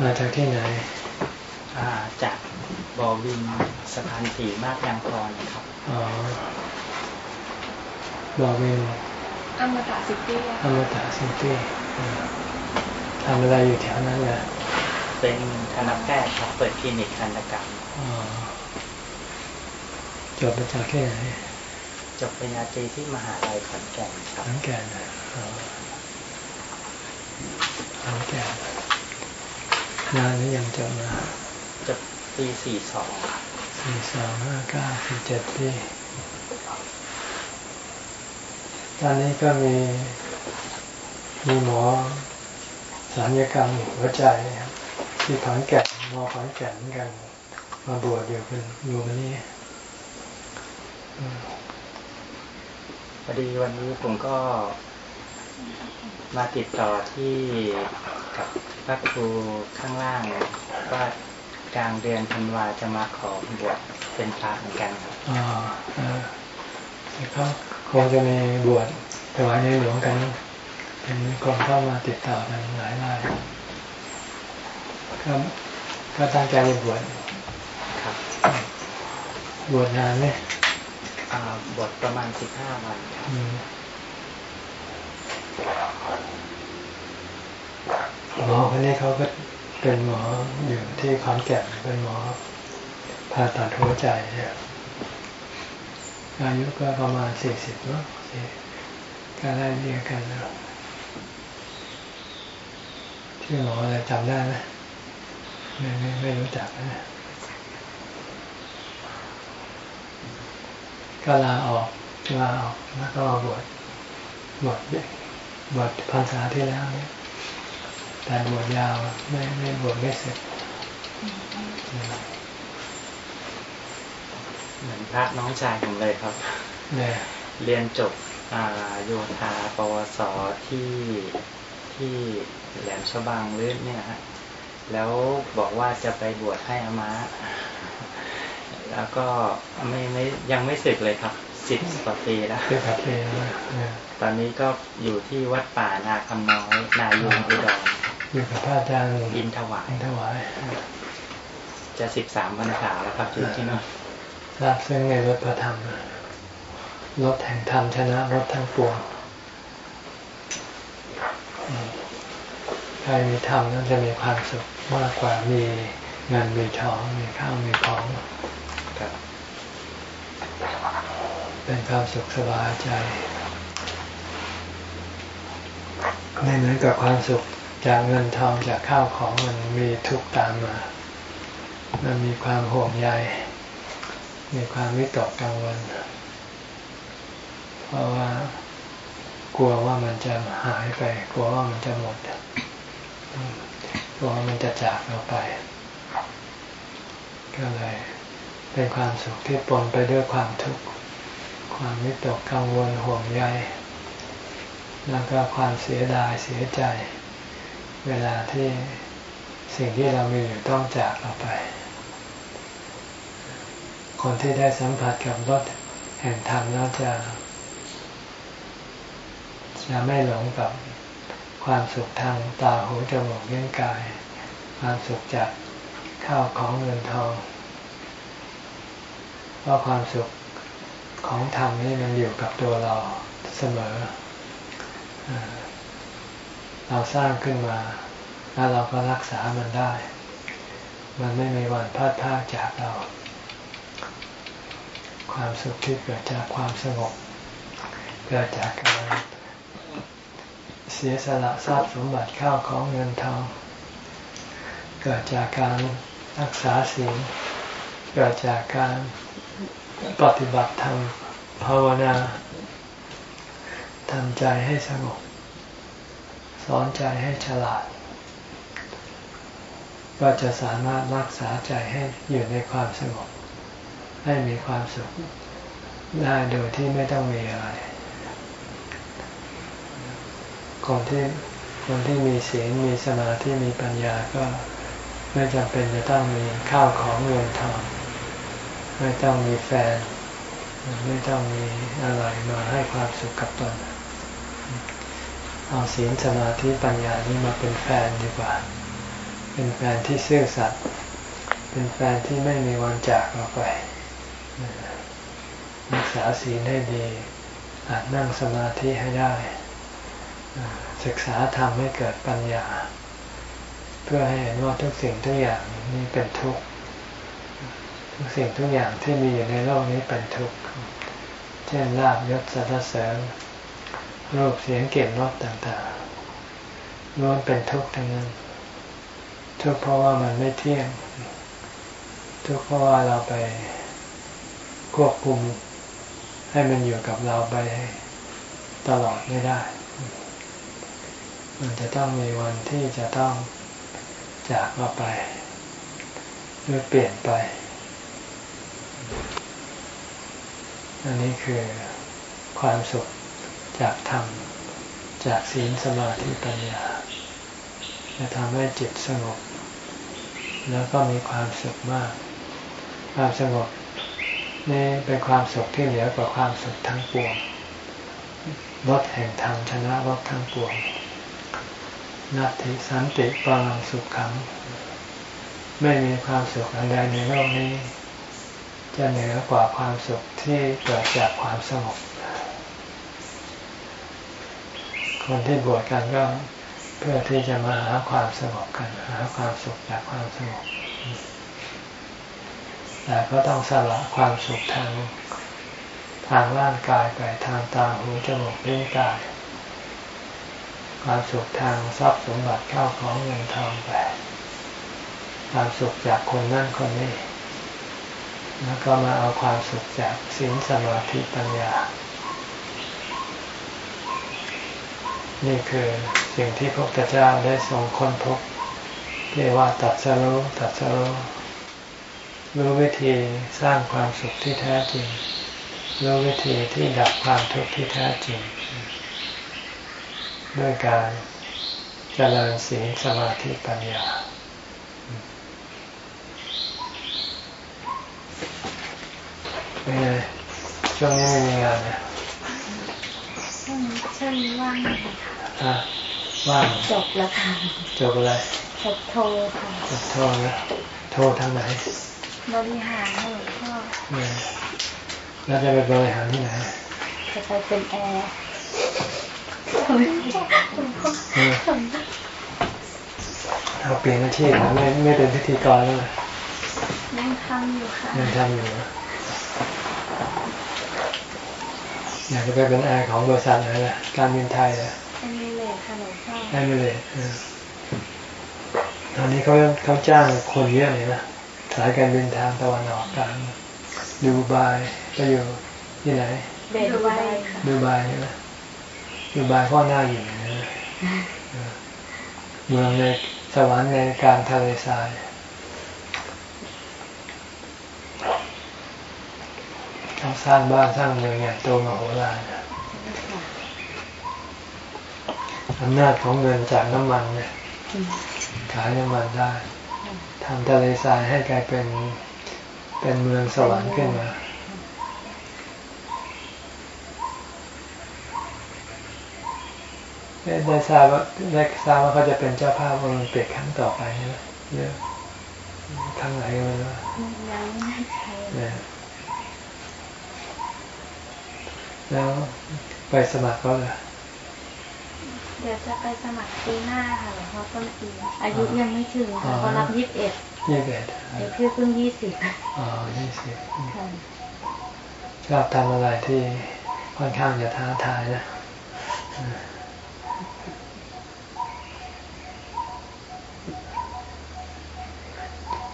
มาจากที่ไหนจากบ่อวินสะพานสี่มาบยางพรครับอ๋อบ่อวินอมตะซิตี้อมตะซิตี้ทำอะไรอยู่แถวนั้นเลยเป็นคณะแพทย์ครับเปิดคลินิกทันตกรรมจบมาจากที่ไหนจบปริญญาตรีที่มหาลัยขอนแก่นครับขอนแก่นขอนแก่น นานนี้ยังจบมาจบปีสี่สองสี่สองห้าเก้าสี่เจ็ดปีตอนนี้ก็มีมีหมอสัญญกรรมหัวใจที่ขอนแก่นมอขอนแก่นกัน มาบวชอยู่เป็นอยู่วันนี้พอดีวันนี้ผมก็มาติดต่อที่กับ พระครูข้างล่างว่ากลางเดือนธันวาจะมาขอบวชเป็นพระเหมือนกันอ๋อเขาคงจะมีบวชถวายในหลวงกันเป็นคนเข้ามาติดต่อกันหลายรายก็ก็ตั้งใจจะบวชครับบวชนานไหมบวชประมาณสิบห้าวัน หมอคนนี้เขาก็เป็นหมออยู่ที่ขอนแก่นเป็นหมอผ่าตัดหัวใจเนี่ยอายุก็ประมาณสี่สิบเนาะก็ได้เรียกกันแล้วชื่อหมออะไรจำได้ไหมไม่ไม่ไม่รู้จักนะก็ลาออกลาออกแล้วก็บวชบวชบวชภาษาที่แล้วเนี่ย แต่บวชยาวไม่ไม่บวชไม่เสร็จเหมือนพระน้องชายผมเลยครับเนี่ยเรียนจบโยธาปวสที่ที่แหลมฉบังหรือเนี่ยฮะแล้วบอกว่าจะไปบวชให้อามาแล้วก็ไม่ไม่ยังไม่สึกเลยครับสิบกว่าปีแล้วสิบกว่าปีตอนนี้ก็อยู่ที่วัดป่านาคำน้อยนายุงอุดร อยู่กับพระอาจารย์อินถวายอินถวาย จะสิบสามพรรษาแล้วครับอยู่ที่นั่นทราบซึ่งในรถพระธรรมรถแห่งธรรมชนะรถทั้งปวงใครมีธรรมนั้นจะมีความสุขมากกว่ามีเงินมีทองมีข้าวมีของเป็นความสุขสบายใจไม่เหมือนกับความสุข จากเงินทองจากข้าวของมันมีทุกตามมา มันมีความห่วงใย มีความวิตกกังวล เพราะว่ากลัวว่ามันจะหายไป กลัวว่ามันจะหมด กลัวว่ามันจะจากเราไป ก็เลยเป็นความสุขที่ปนไปด้วยความทุกข์ ความวิตกกังวลห่วงใย แล้วก็ความเสียดายเสียใจ เวลาที่สิ่งที่เรามีอยู่ต้องจากเราไป คนที่ได้สัมผัสกับรถแห่งธรรมแล้วจะจะไม่หลงกับความสุขทางตาหูจมูกเลี้ยงกาย ความสุขจากข้าวของเงินทองเพราะความสุขของธรรมนี่มันอยู่กับตัวเราเสมอ เราสร้างขึ้นมา แล้วเราก็รักษามันได้ มันไม่มีวันพลาดพลาดจากเรา ความสุขที่เกิดจากความสงบ เกิดจากการเสียสละทรัพย์สมบัติข้าวของเงินทอง เกิดจากการรักษาศีลเกิดจากการปฏิบัติธรรมภาวนาทำใจให้สงบ สอนใจให้ฉลาด ก็จะสามารถรักษาใจให้อยู่ในความสงบ ให้มีความสุขได้โดยที่ไม่ต้องมีอะไรคนที่คนที่มีศีลมีสมาธิมีปัญญาก็ไม่จำเป็นจะต้องมีข้าวของเงินทองไม่ต้องมีแฟน ไม่ต้องมีอะไรมาให้ความสุขกับตน เอาศีลสมาธิปัญญานี้มาเป็นแฟนดีกว่า เป็นแฟนที่ซื่อสัตย์เป็นแฟนที่ไม่มีวันจากเราไปรักษาศีลให้ดีอาจนั่งสมาธิให้ได้ ศึกษาทำให้เกิดปัญญา เพื่อให้เห็นว่าทุกสิ่งทุกอย่างนี้เป็นทุกข์ทุกสิ่งทุกอย่างที่มีอยู่ในโลกนี้เป็นทุกข์ เช่นลาบยศสรรเสริญ รูปเสียงเกลิ่นรสต่างๆล้วนเป็นทุกข์ทั้งนั้นทุกข์เพราะว่ามันไม่เที่ยง ทุกข์เพราะว่าเราไปควบคุมให้มันอยู่กับเราไปตลอดไม่ได้ มันจะต้องมีวันที่จะต้องจากเราไปหรือเปลี่ยนไป อันนี้คือความสุข จากธรรม จากศีลสมาธิปัญญา จะทำให้จิตสงบ แล้วก็มีความสุขมาก ความสงบนี่เป็นความสุขที่เหนือกว่าความสุขทั้งปวงรถแห่งธรรมชนะรถทั้งปวงนัตติสันติปรังสุขขัง ไม่มีความสุขอะไรในโลกนี้ จะเหนือกว่าความสุขที่เกิดจากความสงบ คนที่บวชกันก็เพื่อที่จะมาหาความสงบกัน หาความสุขจากความสงบแต่ก็ต้องสละความสุขทางทางร่างกายไปทางตาหูจมูกลิ้นกาย ความสุขทางทรัพย์สมบัติเข้าของเงินทองไปความสุขจากคนนั่นคนนี้ แล้วก็มาเอาความสุขจากศีลสมาธิปัญญา นี่คือสิ่งที่พระพุทธเจ้าได้ทรงค้นพบเรียกว่าตัดสรุตัดสรุรู้วิธีสร้างความสุขที่แท้จริงรู้วิธีที่ดับความทุกข์ที่แท้จริง ด้วยการเจริญศีลสมาธิปัญญา เป็นไงช่วงนี้ไม่มีงานนะ ช่วงช่วงนี้ว่างค่ะว่างจบแล้วค่ะจบอะไรจบโทค่ะจบโทนะโททางไหน บริหารหลวงพ่อแล้วจะไปบริหารที่ไหนจะไปเป็นแอร์เอาเปลี่ยนอาชีพไม่ไม่เป็นพิธีกรแล้วยังทำอยู่ค่ะยังทำอยู่ อยากจะไปเป็นแอร์ของบริษัทไหนล่ะการบินไทยล่ะแอมิเลตค่ะหลวงพ่อแอมิเลตตอนนี้เขาเขาจ้างคนเยอะเลยนะสายการบินทางตะวันออกกลางดูไบไปอยู่ที่ไหนดูไบค่ะดูไบใช่ไหมดูไบก็น่าอยู่นะเมืองในสวรรค์ในการทะเลทรายเขา สร้างบ้านสร้างเมืองใหญ่โตมโหฬารอำนาจของเงินจากน้ำมันเนี่ยขายน้ำมันได้ทำทะเลทรายให้กลายเป็นเป็นเมืองสวรรค์ขึ้นมาได้ทราบว่าได้ทราบว่าเขาจะเป็นเจ้าภาพโอลิมปิกครั้งต่อไปใช่ไหมเยอะครั้งไหนกันวะยังไม่ใช่ แล้วไปสมัครก็เลยเดี๋ยวจะไปสมัครปีหน้าค่ะหลวงพ่อต้นปีอายุยังไม่ถึงค่ะเขารับยี่สิบเอ็ดยี่สิบเอ็ดเดี๋ยวพี่เพิ่งยี่สิบอ๋อยี่สิบชอบทำอะไรที่ค่อนข้างจะท้าทายนะ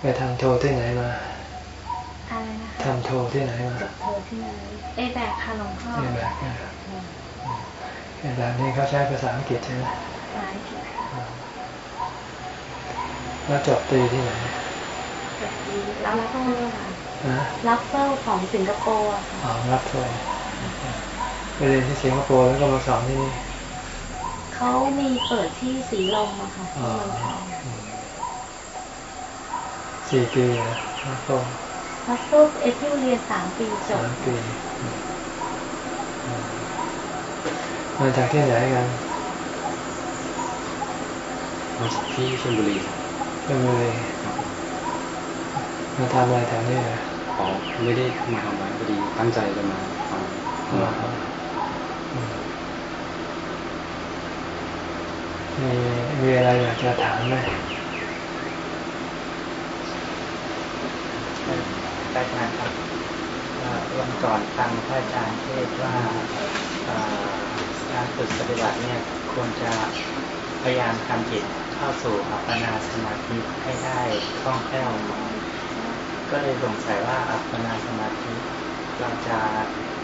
ไปทำโทที่ไหนมาอะไรนะ ทำโทที่ไหนมาโทที่ไหนเอแบกค่ะหลวงพ่อ ABAC ABAC นี่เขาใช้ภาษาอังกฤษใช่ไหมภาษาอังกฤษแล้วจบตรีที่ไหน Raffles Raffles ของสิงคโปร์อ๋อรับเฟิลไปเรียนที่สิงคโปร์แล้วก็มาสอนที่นี่เขามีเปิดที่สีลมอะค่ะที่เมืองไทยสี่ปีนะรับเฟิล รับเฟิลเอทิวเรียนสามปีจบสามปีมาจากที่ไหนกันมาจากที่ชลบุรีอเป็นเลยมาทำอะไรแถวนี้เลยอ๋อไม่ได้มาทำอะไรพอดีตั้งใจจะมาฟังมีมีอะไรอยากจะถามไหม ได้ครับวันก่อนฟังพระอาจารย์เทศว่าการฝึกปฏิบัติเนี่ยควรจะพยายามทำจิตเข้าสู่อัปปนาสมาธิให้ได้คล่องแคล่วก็เลยสงสัยว่าอัปปนาสมาธิเราจะ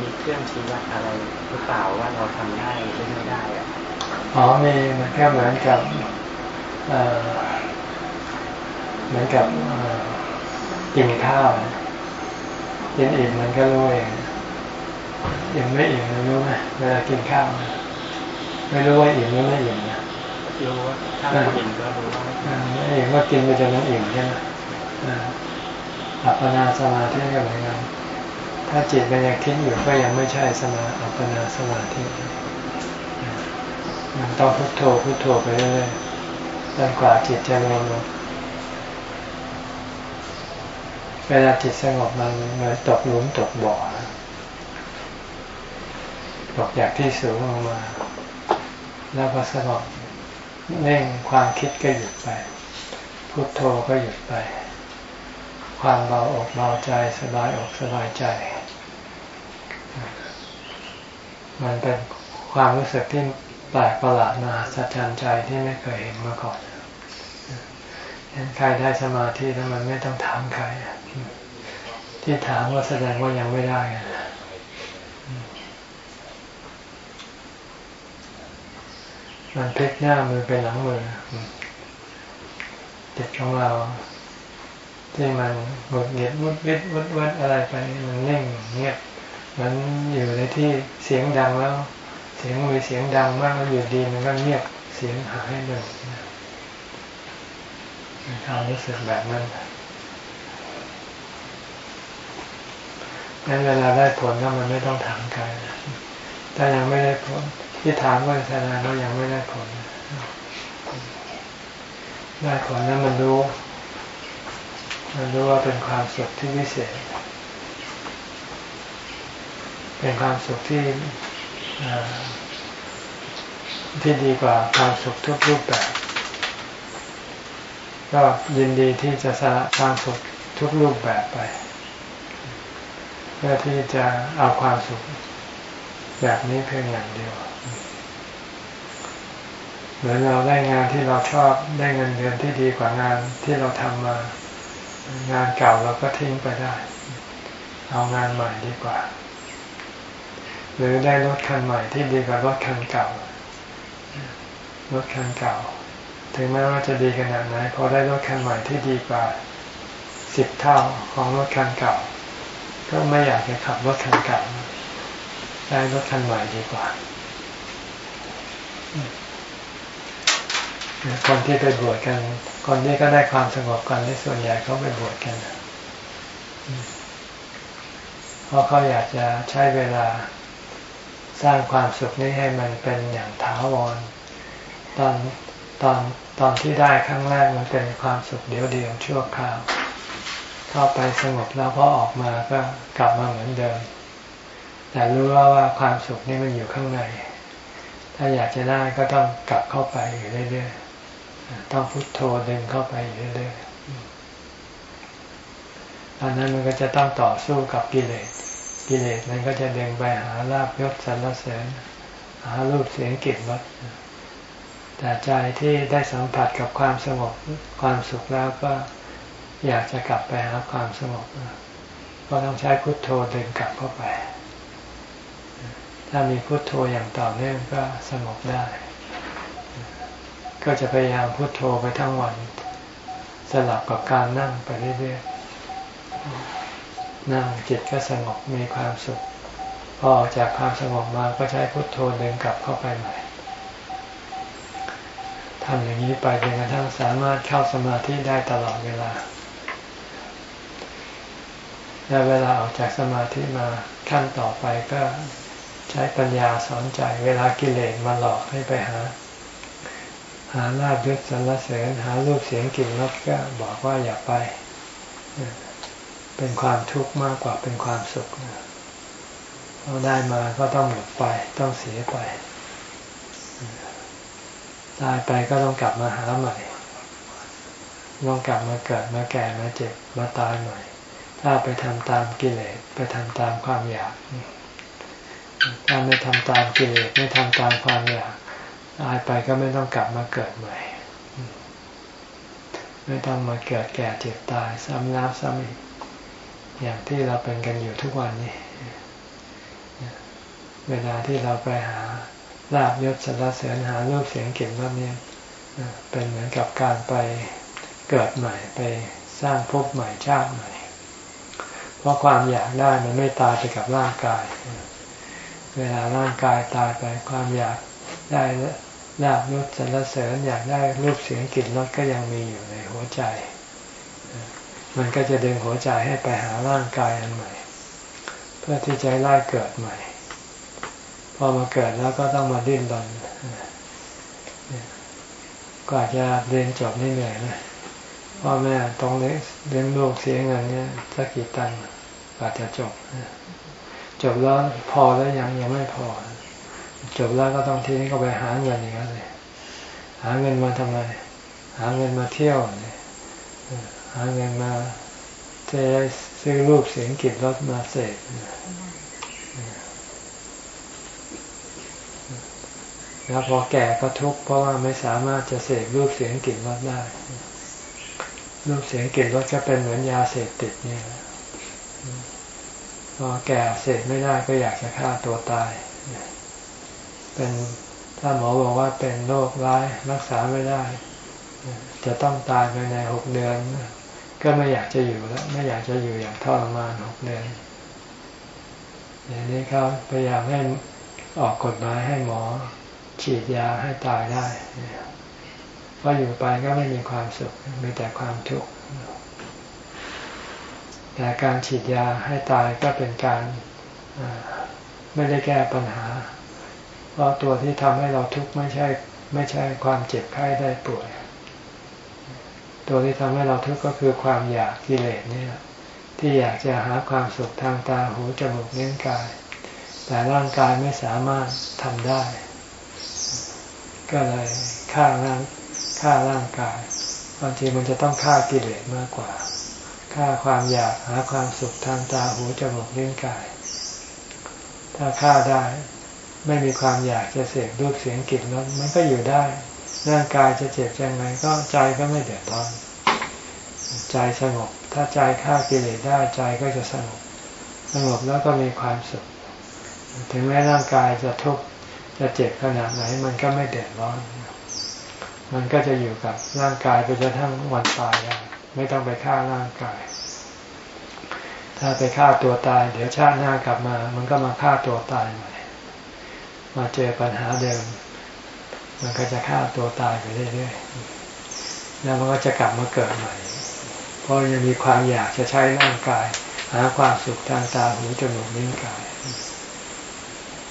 มีเครื่องชี้วัดอะไรหรือเปล่าว่าเราทำได้หรือไม่ได้อะอ๋อมีมันแค่เหมือนกับเหมือนกับกินข้าว กินอิ่มมันก็รู้เองอิ่มไม่อิ่มมันรู้ไหมเวลากินข้าวไม่รู้ว่าอิ่มหรือไม่อิ่มนะรู้ว่าถ้าอิ่มก็รู้ว่าไม่อิ่มก็กินไปจนมันอิ่มใช่ไหมอัปปนาสมาธิก็เหมือนกันถ้าจิตมันยังคิดอยู่ก็ยังไม่ใช่สมาอัปปนาสมาธิมันต้องพุทโธพุทโธไปเรื่อยๆจนกว่าจิตจะรวมลง เวลาจิตสงบมันเหมือนตกหลุมตกบ่อตกจากที่สูงลงมา แล้วพอสงบเน่งความคิดก็หยุดไป พุทโธก็หยุดไป ความเบาอกเบาใจสบายอกสบายใจ มันเป็นความรู้สึกที่แปลกประหลาดมหาสะใจใจที่ไม่เคยเห็นมาก่อน ใครได้สมาธิแล้วมันไม่ต้องถามใคร ที่ถามว่าแสดงว่ายังไม่ได้มันพลิกหน้ามือไปหลังมือจิตของเรา ที่มันหมดเงียบมุดวิดวุดวัดอะไรไปมันนิ่งเงียบมันอยู่ในที่เสียงดังแล้ว เสียงมีเสียงดังมากแล้วอยู่ดีมันก็เงียบเสียงหายเลย ความรู้สึกแบบนั้นงั้นเวลาได้ผลก็มันไม่ต้องถามใครถ้ายังไม่ได้ผล ที่ถามก็แสดงว่ายังไม่ได้ผล ได้ผลนั้นมันรู้ มันรู้ว่าเป็นความสุขที่วิเศษ เป็นความสุขที่ที่ดีกว่าความสุขทุกรูปแบบ ก็ยินดีที่จะสละความสุขทุกรูปแบบไป เพื่อที่จะเอาความสุขแบบนี้เพียงอย่างเดียว เหมือนเราได้งานที่เราชอบได้เงินเดือนที่ดีกว่างานที่เราทำมา งานเก่าเราก็ทิ้งไปได้ เอางานใหม่ดีกว่า หรือได้รถคันใหม่ที่ดีกว่ารถคันเก่ารถคันเก่า ถึงแม้ว่าจะดีขนาดไหนพอได้รถคันใหม่ที่ดีกว่าสิบเท่าของรถคันเก่า ก็ไม่อยากจะขับรถคันเก่าได้รถคันใหม่ดีกว่าคนที่ไปบวชกัน คนที่ก็ได้ความสงบกันในส่วนใหญ่เขาไปบวชกันเพราะเขาอยากจะใช้เวลาสร้างความสุขนี้ให้มันเป็นอย่างถาวรตอน ตอนตอนที่ได้ครั้งแรกมันเป็นความสุขเดียวเดียวชั่วคราว เข้าไปสงบแล้วพอออกมาก็กลับมาเหมือนเดิม แต่รู้ว่าว่าความสุขนี่มันอยู่ข้างใน ถ้าอยากจะได้ก็ต้องกลับเข้าไปอยู่เรื่อยๆต้องพุโทโธดึงเข้าไปอยู่เรื่อยๆตอนนั้นมันก็จะต้องต่อสู้กับกิเลสกิเลสมันก็จะเดึงไปหาลาบยศสรรเสริญหารูปเสียงกลิ่นรส แต่ใจที่ได้สัมผัสกับความสงบความสุขแล้วก็อยากจะกลับไปหาความสงบก็ต้องใช้พุทโธดึงกลับเข้าไป ถ้ามีพุทโธอย่างต่อเนื่องก็สงบได้ ก็จะพยายามพุทโธไปทั้งวัน สลับกับการนั่งไปเรื่อยๆนั่งจิตก็สงบมีความสุข พอออกจากความสงบมาก็ใช้พุทโธดึงกลับเข้าไปใหม่ ทำอย่างนี้ไปจนกระทั่งสามารถเข้าสมาธิได้ตลอดเวลาและเวลาออกจากสมาธิมาขั้นต่อไปก็ใช้ปัญญาสอนใจ เวลากิเลสมาหลอกให้ไปหา หาลาบยศสรรเสริญหารูปเสียงกลิ่นรสก็บอกว่าอย่าไป เป็นความทุกข์มากกว่าเป็นความสุขเราได้มาก็ต้องหมดไปต้องเสียไป ตายไปก็ต้องกลับมาหาใหม่ต้องกลับมาเกิดมาแก่มาเจ็บมาตายใหม่ ถ้าไปทำตามกิเลสไปทำตามความอยาก ถ้าไม่ทำตามกิเลสไม่ทำตามความอยากตายไปก็ไม่ต้องกลับมาเกิดใหม่ ไม่ต้องมาเกิดแก่เจ็บตายซ้ำแล้วซ้ำอีกอย่างที่เราเป็นกันอยู่ทุกวันนี้ เวลาที่เราไปหา ลาบยศสรรเสริญหารูปเสียงเก่งว่านี้เป็นเหมือนกับการไปเกิดใหม่ไปสร้างภพใหม่ชาติใหม่ เพราะความอยากได้มันไม่ตายไปกับร่างกาย เวลาร่างกายตายไปความอยากได้ลาบยศสรรเสริญอยากได้รูปเสียงกลิ่นรสก็ยังมีอยู่ในหัวใจ มันก็จะดึงหัวใจให้ไปหาร่างกายอันใหม่ เพื่อที่จะไล่เกิดใหม่ พอมาเกิดแล้วก็ต้องมาดิ้นรนกว่าจะเรียนจบนี่เหนื่อยนะพ่อแม่ต้องเลี้ยงลูกเสียเงินเนี่ยสักกี่ตังค์กว่าจะจบ จบแล้วพอแล้วยังยังไม่พอ จบแล้วก็ต้องทีนี้ก็ไปหาเงินอีกแล้วเลยหาเงินมาทำไมหาเงินมาเที่ยวเนี่ยหาเงินมาจะซื้อรูปเสียงกิจรถมาเสก แล้วพอแก่ก็ทุกข์เพราะว่าไม่สามารถจะเสกรูปเสียงกลิ่นรสได้ รูปเสียงกลิ่นรสก็เป็นเหมือนยาเสพติดเนี่ยพอแก่เสพไม่ได้ก็อยากจะฆ่าตัวตาย เป็นถ้าหมอบอกว่าเป็นโรคร้ายรักษาไม่ได้ จะต้องตายภายในหกเดือน ก็ไม่อยากจะอยู่แล้ว ไม่อยากจะอยู่อย่างทรมานหกเดือนอย่างนี้เขาพยายามให้ออกกฎหมายให้หมอ ฉีดยาให้ตายได้เพราะอยู่ไปก็ไม่มีความสุข มีแต่ความทุกข์แต่การฉีดยาให้ตายก็เป็นการไม่ได้แก้ปัญหา เพราะตัวที่ทำให้เราทุกข์ไม่ใช่ไม่ใช่ความเจ็บไข้ได้ป่วย ตัวที่ทำให้เราทุกข์ก็คือความอยากกิเลสนี่แหละที่อยากจะหาความสุขทางตาหูจมูกเลี้ยงกาย แต่ร่างกายไม่สามารถทำได้ ก็เลยฆ่าร่างฆ่าร่างกายบางทีมันจะต้องฆ่ากิเลสมากกว่าฆ่าความอยากหาความสุขทางตาหูจมูกลิ้นกาย ถ้าฆ่าได้ไม่มีความอยากจะเสกรูปเสียงกลิ่นรสมันก็อยู่ได้ร่างกายจะเจ็บยังไงก็ใจก็ไม่เดือดร้อนใจสงบ ถ้าใจฆ่ากิเลสได้ใจก็จะสงบ สงบแล้วก็มีความสุข ถึงแม้ร่างกายจะทุกข์ จะเจ็บขนาดไหนมันก็ไม่เดือดร้อน มันก็จะอยู่กับร่างกายไปจนทั้งวันตายได้ไม่ต้องไปฆ่าร่างกาย ถ้าไปฆ่าตัวตาย เดี๋ยวชาติหน้ากลับมา มันก็มาฆ่าตัวตายใหม่มาเจอปัญหาเดิม มันก็จะฆ่าตัวตายไปเรื่อยๆแล้วมันก็จะกลับมาเกิดใหม่ เพราะยังมีความอยากจะใช้ร่างกาย หาความสุขทางตาหูจมูกลิ้นกาย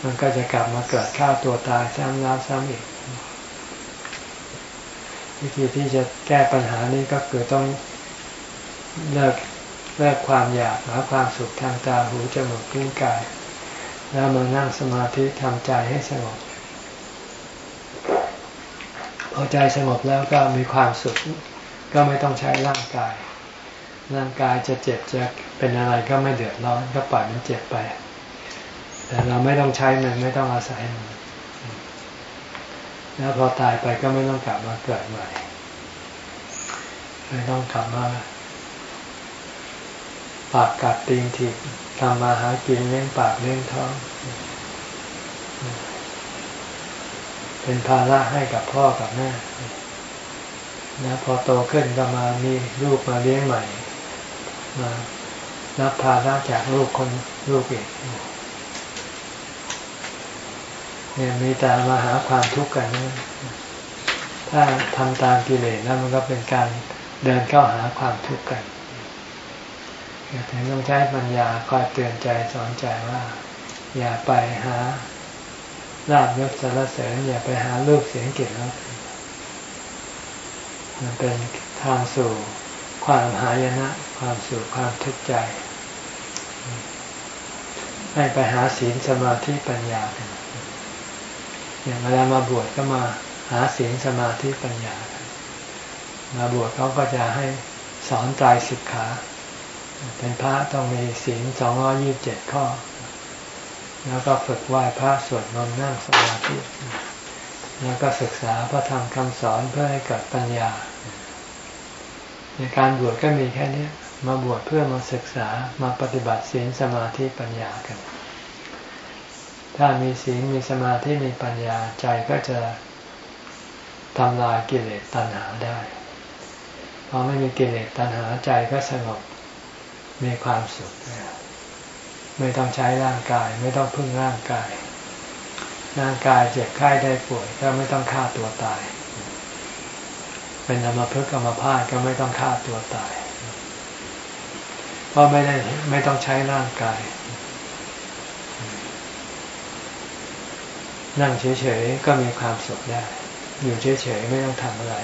มันก็จะกลับมาเกิดฆ่าตัวตายซ้ำแล้วซ้ำอีก วิธีที่จะแก้ปัญหานี้ก็คือต้องเลิกเลิกความอยากหาความสุขทางตาหูจมูกลิ้นกาย แล้วมานั่งสมาธิทำใจให้สงบพอใจสงบแล้วก็มีความสุข ก็ไม่ต้องใช้ร่างกาย ร่างกายจะเจ็บจะเป็นอะไรก็ไม่เดือดร้อนก็ปล่อยมันเจ็บไป แต่เราไม่ต้องใช้มันไม่ต้องอาศัยมัน แล้วพอตายไปก็ไม่ต้องกลับมาเกิดใหม่ ไม่ต้องกลับมาปากกัดตีนถีบทำมาหากินเลี้ยงปากเลี้ยงท้อง เป็นภาระให้กับพ่อกับแม่นะพอโตขึ้นก็มามีลูกมาเลี้ยงใหม่ มารับภาระจากลูกคนลูกอีก เนี่ยมีแต่มาหาความทุกข์กันถ้าทำตามกิเลสแล้วมันก็เป็นการเดินเข้าหาความทุกข์กันถึงต้องใช้ปัญญาคอยเตือนใจสอนใจว่า อย่าไปหาลาบยศสารเสริญอย่าไปหารูปเสียงเกียรติมันเป็นทางสู่ความหายนะ ความสู่ความทุกข์ใจ ให้ไปหาศีลสมาธิปัญญา อย่างเวลามาบวชก็มาหาศีลสมาธิปัญญา มาบวชเขาก็จะให้สอนใจสิกขา เป็นพระต้องมีศีลสองร้อยี่บเจ็ดข้อ แล้วก็ฝึกไหว้พระสวดมนต์นั่งสมาธิ แล้วก็ศึกษาพระธรรมคำสอนเพื่อให้เกิดปัญญา ในการบวชก็มีแค่นี้ มาบวชเพื่อมาศึกษามาปฏิบัติศีลสมาธิปัญญากัน ถ้ามีศีลมีสมาธิมีปัญญาใจก็จะทำลายกิเลสตัณหาได้พอไม่มีกิเลสตัณหาใจก็สงบมีความสุขไม่ต้องใช้ร่างกาย ไม่ต้องพึ่งร่างกาย ร่างกายเจ็บไข้ได้ป่วย ก็ไม่ต้องฆ่าตัวตาย เป็นอมภพกรรมภาพก็ไม่ต้องฆ่าตัวตาย เพราะไม่ได้ไม่ต้องใช้ร่างกาย นั่งเฉยๆก็มีความสุขได้ อยู่เฉยๆไม่ต้องทำอะไร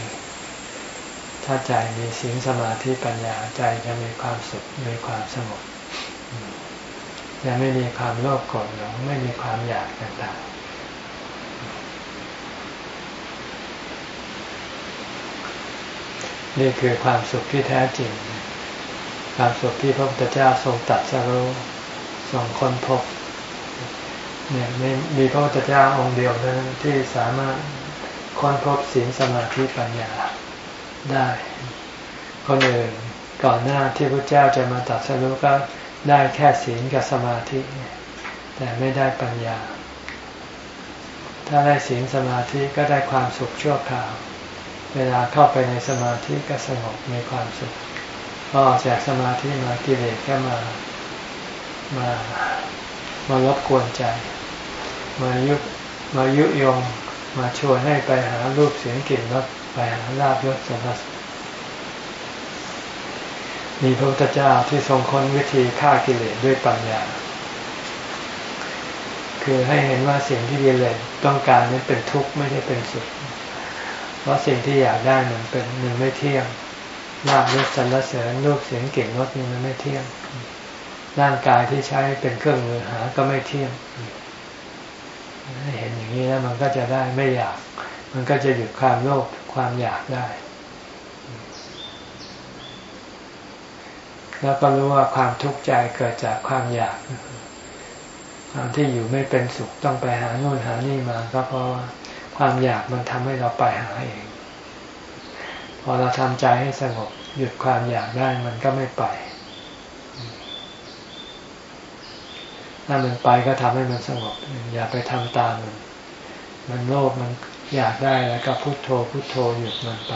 ถ้าใจมีศีลสมาธิปัญญาใจจะมีความสุขมีความสงบจะไม่มีความโลภโกรธหลงไม่มีความอยากต่างๆ นี่คือความสุขที่แท้จริง ความสุขที่พระพุทธเจ้าทรงตัดสรู้ทรงค้นพบ เนี่ยมีพระพุทธเจ้าองค์เดียวนั้นที่สามารถค้นพบศีลสมาธิปัญญาได้คนอื่นก่อนหน้าที่พระเจ้าจะมาตัดสรุก็ได้แค่ศีลกับสมาธิ แต่ไม่ได้ปัญญา ถ้าได้ศีลสมาธิก็ได้ความสุขชั่วคราว เวลาเข้าไปในสมาธิก็สงบมีความสุขพอออกจากสมาธิมากิเลสก็มามา มารบกวนใจ มายุมายุยงมาชวนให้ไปหารูปเสียงกลิ่นรสไปหาลาบยศสมบัติมีพระพุทธเจ้าที่ทรงค้นวิธีฆ่ากิเลสด้วยปัญญา คือให้เห็นว่าสิ่งที่กิเลสต้องการนั้นเป็นทุกข์ไม่ใช่เป็นสุข เพราะสิ่งที่อยากได้มันเป็นมันไม่เที่ยงลาบยศสรรเสริญรูปเสียงเก่งรสนี่มันไม่เที่ยง ร่างกายที่ใช้เป็นเครื่องมือหาก็ไม่เที่ยงเห็นอย่างนี้แล้วมันก็จะได้ไม่อยาก มันก็จะหยุดความโลภความอยากได้ แล้วก็รู้ว่าความทุกข์ใจเกิดจากความอยากความที่อยู่ไม่เป็นสุขต้องไปหาโน่นหานี่มา ก็เพราะว่าความอยากมันทำให้เราไปหาเอง พอเราทำใจให้สงบหยุดความอยากได้มันก็ไม่ไป ถ้ามันไปก็ทำให้มันสงบ อย่าไปทำตามมัน มันโลภมันอยากได้แล้วก็พุโทโธพุโทโธหยุดมันไป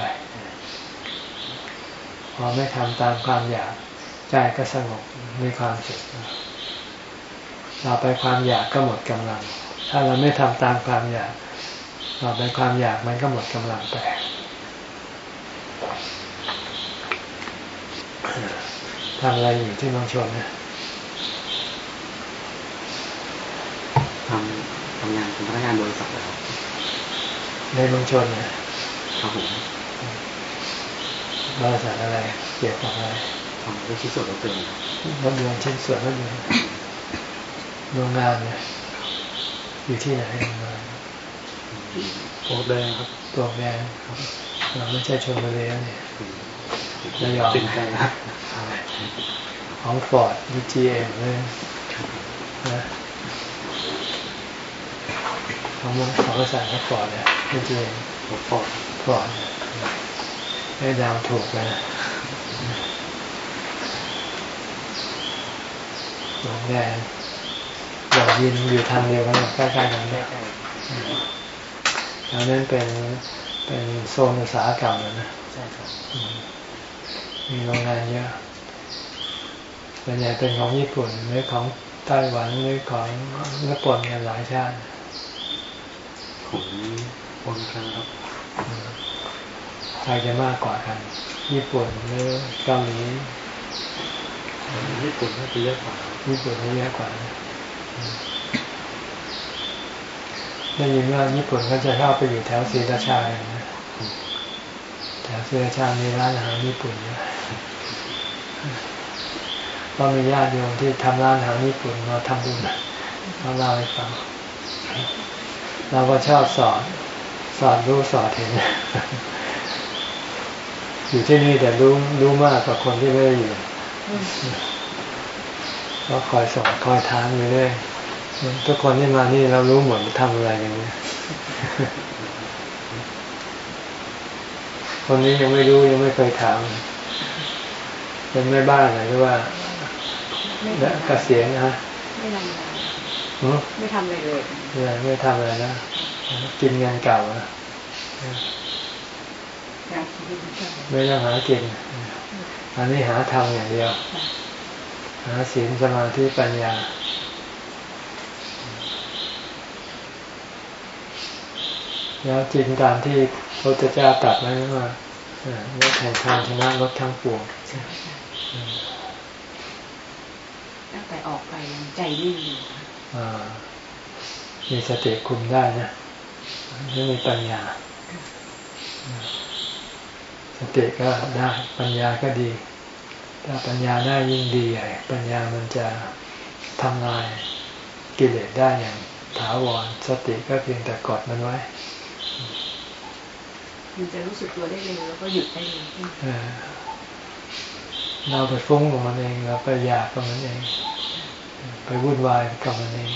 พอไม่ทำตามความอยากใจก็สงบมีความสุขต่อไปความอยากก็หมดกำลัง ถ้าเราไม่ทำตามความอยากต่อไปความอยากมันก็หมดกำลังไปทำอะไรอยู่ที่น้องชนนะ ทำทำงานเป็นพนักงานบริษัทแล้วในเมืองชนนะครับผมบริษัทอะไรเกี่ยวกับอะไรทำเรื่องชิ้นส่วนรถยนต์รถยนต์ชิ้นส่วนรถยนต์โรงงานเนี่ยอยู่ที่ไหนโรงงานโอกแดงครับตัวแดงครับเราไม่ใช่ชนบุรีเนี่ยระยองของฟอร์ดดีจีเองเลยนะ ของมันของบริษัทเขาฟอดเนี่ยดีจีเองฟอดฟอร์ดให้ดาวถูกไปนะหลงแดงหลยินอยู่ทางเดียวกันใกล้ๆกันได้แล้วนั้นเป็นเป็นโซนอุตสาหกรรมนะมีโรงงานเยอะส่วนใหญ่เป็นของญี่ปุ่นหรือของไต้หวันหรือของญี่ปุ่นกันหลายชาติ ของคนครับใครจะมากกว่ากัน ญี่ปุ่นหรือเกาหลีญี่ปุ่นน่าจะเยอะกว่าญี่ปุ่นเยอะกว่าได้ยินว่าญี่ปุ่นก็จะเข้าไปอยู่แถวศรีราชานะแถวเสื้อชามีร้านอาหารญี่ปุ่นเนี่ยก็มีญาติโยมที่ทำร้านอาหารญี่ปุ่นมาทำบุญเขาเล่าให้ฟัง เราก็ชอบสอนสอนรู้สอนเห็น อยู่ที่นี่แต่รู้รู้มากกว่าคนที่ไม่ได้อยู่ก็คอยสอนคอยทานอยู่เรื่อยทุกคนที่มานี่เรารู้หมดทำอะไรกันเนี่ยคนนี้ยังไม่รู้ยังไม่เคยถาม เป็นแม่บ้านหรือว่าเกษียณนะไม่ทำอะ ไรไม่ทำอะไรเลยไม่ทำอะไรนะกินงานเก่าอะไม่ต้องหากินอันนี้หาทำอย่างเดียว หาศีลสมาธิปัญญา แล้วจริงตามที่พระเจ้าตรัสไว้ว่าลดแห่งทางชนะลดทั้งปวงตั้งแต่ออกไปใจนิ่งอยู่ มีสติคุมได้นะไม่มีปัญญา สติก็ได้ปัญญาก็ดี ถ้าปัญญาได้ยิ่งดีใหญ่ปัญญามันจะทำลายกิเลสได้อย่างถาวรสติก็เพียงแต่กดมันไว้ มันจะรู้สึกตัวได้เร็วแล้วก็หยุดได้เร็วเราไปฟุ้งกับมันเองเราไปอยากกับมันเอง ไปวุ่นวายกับมันเอง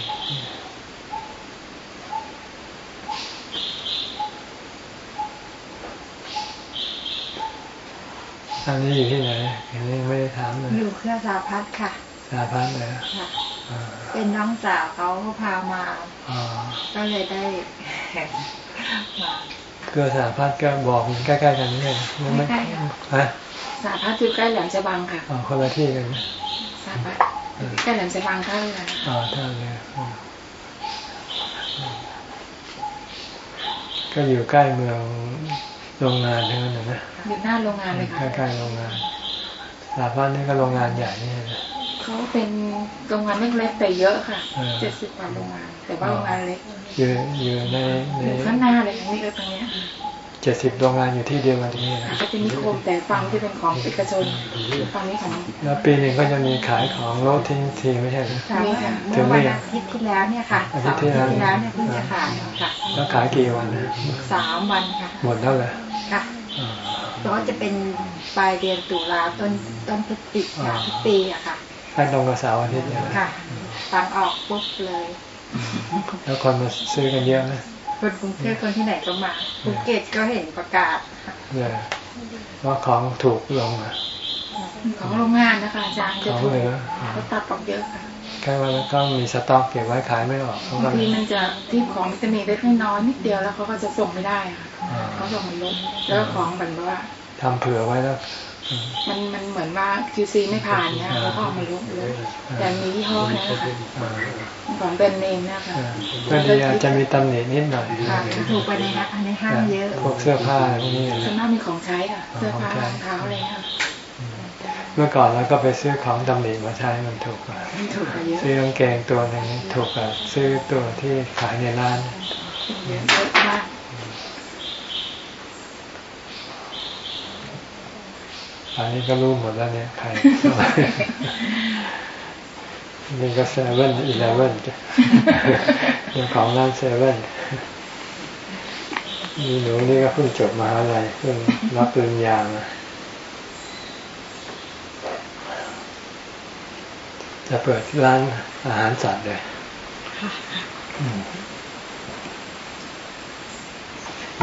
อันนี้อยู่ที่ไหนอันนี้ไม่ได้ถามเลยอยู่เครือสาพัดค่ะ สาพัดเลยค่ะเป็นน้องสาวเขาพามาก็เลยได้มาเครือสาพัดก็บอกใกล้ๆกันนี่ไม่ใกล้ฮะสาพัดอยู่ใกล้แหลมฉบังค่ะอ๋อคนละที่กันสาพัด ใกล้แหลมฉบังท่าเลยอ๋อท่าเลยก็อยู่ใกล้เมืองโรงงานทั้งนั้นนะอยู่หน้าโรงงานเลยค่ะใกล้ๆโรงงานสาพันนี่ก็โรงงานใหญ่นี่นะเขาเป็นโรงงานเล็กๆแต่เยอะค่ะเจ็ดสิบกว่าโรงงาน แต่ว่าโรงงานเล็กอยู่อยู่ในในข้างหน้าเลยนี่ก็ตรงนี้ เจ็ดสิบโรงงานอยู่ที่เดียวกันที่นี่นะก็เป็นนิคมแต่ฟังที่เป็นของเอกชนฟังนี้ของแล้วปีหนึ่งก็จะมีขายของโลทิ้งทีไม่ใช่หรือมีค่ะเมื่อวันอาทิตย์ที่แล้วเนี่ยค่ะอาทิตย์ที่แล้วเนี่ยเพิ่งจะขายค่ะแล้วขายกี่วันนะสามวันค่ะหมดแล้วเลยค่ะแล้วจะเป็นปลายเดือนตุลาต้นต้นพฤศจิกาทุกปีอะค่ะใ้ตรงกับเสาร์อาทิตย์เนี่ยค่ะฟังออกปุ๊บเลย แล้วคนมาซื้อกันเยอะไหม คนกรุงเทพคนที่ไหนก็มาภูเก็ตก็เห็นประกาศเนี่ยว่าของถูกลงอะของโรงงานนะคะอาจารย์จะถูกเขาตัดออกเยอะค่ะแค่ว่าก็มีสต็อกเก็บไว้ขายไม่ออกบางทีมันจะที่ของจะมีได้แค่น้อยนิดเดียวแล้วเขาก็จะส่งไม่ได้ค่ะเขาส่งมันลดแล้วของแบบว่าทำเผื่อไว้แล้ว มันมันเหมือนว่า QC ไม่ผ่านเนี่ยแล้วก็ไม่รู้เลย แต่มียี่ห้อนะคะของแบรนด์เนมนะคะก็ดีอาจจะมีตำหนินิดหน่อยถูกไปในในห้างเยอะพวกเสื้อผ้าพวกนี้ส่วนมากมีของใช้ค่ะ เสื้อผ้ารองเท้าอะไรค่ะเมื่อก่อนเราก็ไปซื้อของตำหนิมาใช้มันถูกกว่าซื้อกางเกงตัวหนึ่งถูกกว่าซื้อตัวที่ขายในร้านเย อะมากอันนี้ก็รู้หมดแล้วเนี่ยใครนี่ก็เซเว่นอีเลเว่นเรื่องของร้านเซเว่นนี่หนูนี่ก็เพิ่งจบมาอะไรเพิ่งรับปริญญามาจะเปิดร้านอาหารสัตว์เลย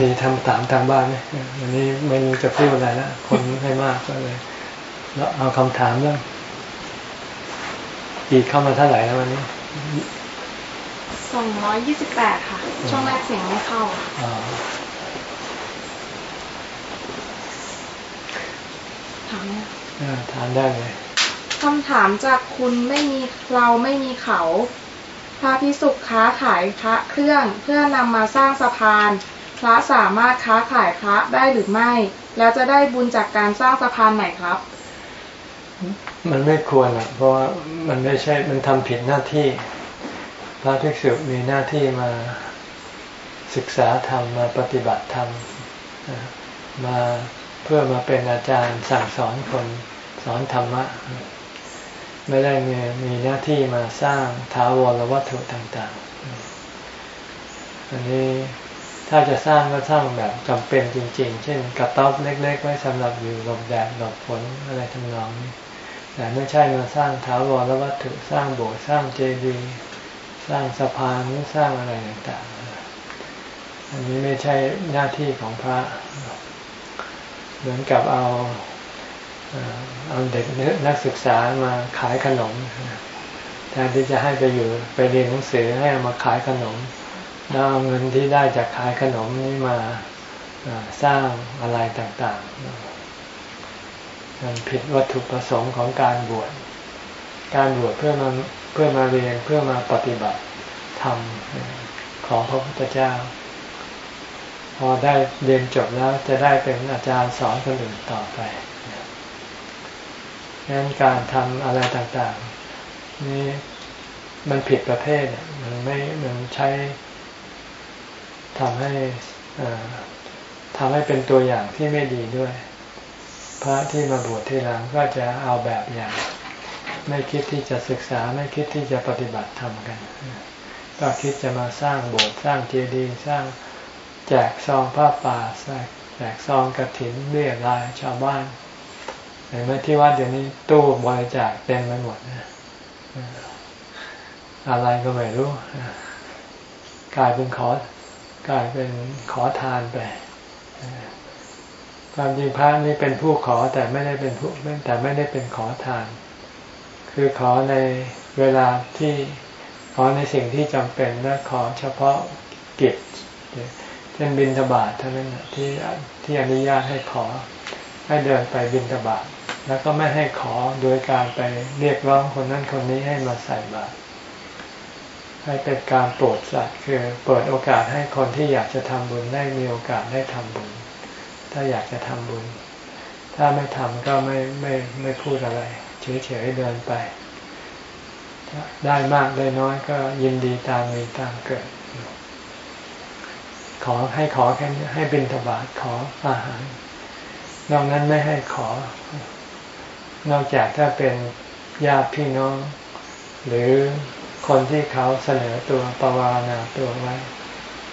มีทำถามทางบ้านไหมวันนี้ไม่รู้จะพูดอะไรละคนให้มากก็เลยแล้วเอาคำถามเรื่องอีกเข้ามาเท่าไหร่แล้ววันนี้สองร้อยยี่สิบแปดค่ะ ช่วงแรกเสียงไม่เข้าถามถามได้เลยคำถามจากคุณไม่มีเราไม่มีเขาพระพิสุค้าขายพระเครื่องเพื่อนำมาสร้างสะพาน พระสามารถค้าขายพระได้หรือไม่ แล้วจะได้บุญจากการสร้างสะพานไหนครับ มันไม่ควรอะ เพราะว่ามันไม่ใช่มันทำผิดหน้าที่ พระภิกษุมีหน้าที่มาศึกษาธรรมมาปฏิบัติธรรมมาเพื่อมาเป็นอาจารย์สั่งสอนคนสอนธรรมะ ไม่ได้มีมีหน้าที่มาสร้างถาวรวัตถุต่าง ๆ อันนี้ ถ้าจะสร้างก็สร้างแบบจำเป็นจริง ๆ เช่น กระต๊อบเล็ก ๆ ไว้สำหรับอยู่หลบแดดหลบฝนอะไรทำนองนี้ แต่ไม่ใช่มาสร้างถาวรวัตถุสร้างโบสถ์สร้างเจดีย์สร้างสะพานหรือสร้างอะไรต่างๆ อันนี้ไม่ใช่หน้าที่ของพระ เหมือนกับเอาเอาเด็กนักศึกษามาขายขนมแทนที่จะให้ไปอยู่ไปเรียนหนังสือให้มาขายขนม แล้วเอาเงินที่ได้จากขายขนมนี้มาสร้างอะไรต่างๆ มันผิดวัตถุประสงค์ของการบวช การบวชเพื่อมาเพื่อมาเรียนเพื่อมาปฏิบัติธรรมของพระพุทธเจ้า พอได้เรียนจบแล้วจะได้เป็นอาจารย์สอนคนอื่นต่อไปงั้นการทำอะไรต่างๆ นี่มันผิดประเภทมันไม่มันใช้ ทำให้ทำให้เป็นตัวอย่างที่ไม่ดีด้วย พระที่มาบวชทีหลังก็จะเอาแบบอย่าง ไม่คิดที่จะศึกษาไม่คิดที่จะปฏิบัติธรรมกัน ก็คิดจะมาสร้างโบสถ์สร้างเจดีย์สร้างแจกซองผ้าป่าแจกซองกระถินเรียรายชาวบ้านเห็นไหมที่วัดเดี๋ยวนี้ตู้บริจาคเต็มไปหมดนะอะไรก็ไม่รู้กลายเป็นขอ กลายเป็นขอทานไป ความจริงพระนี่เป็นผู้ขอแต่ไม่ได้เป็นผู้แต่ไม่ได้เป็นขอทาน คือขอในเวลาที่ขอในสิ่งที่จำเป็นและขอเฉพาะกิจเช่นบินทบาทเท่านั้นที่ที่อนุญาตให้ขอให้เดินไปบินทบาทแล้วก็ไม่ให้ขอโดยการไปเรียกร้องคนนั้นคนนี้ให้มาใส่บาตร ให้เป็นการโปรดสัตว์คือเปิดโอกาสให้คนที่อยากจะทำบุญได้มีโอกาสได้ทำบุญ ถ้าอยากจะทำบุญ ถ้าไม่ทำก็ไม่ไม่ไม่พูดอะไร เฉยๆเดินไป ได้มากได้น้อยก็ยินดีตามมีตามเกิด ขอให้ขอแค่ให้บิณฑบาตขออาหาร นอกนั้นไม่ให้ขอ นอกจากถ้าเป็นญาติพี่น้องหรือ คนที่เขาเสนอตัวปวารณาตัวไว้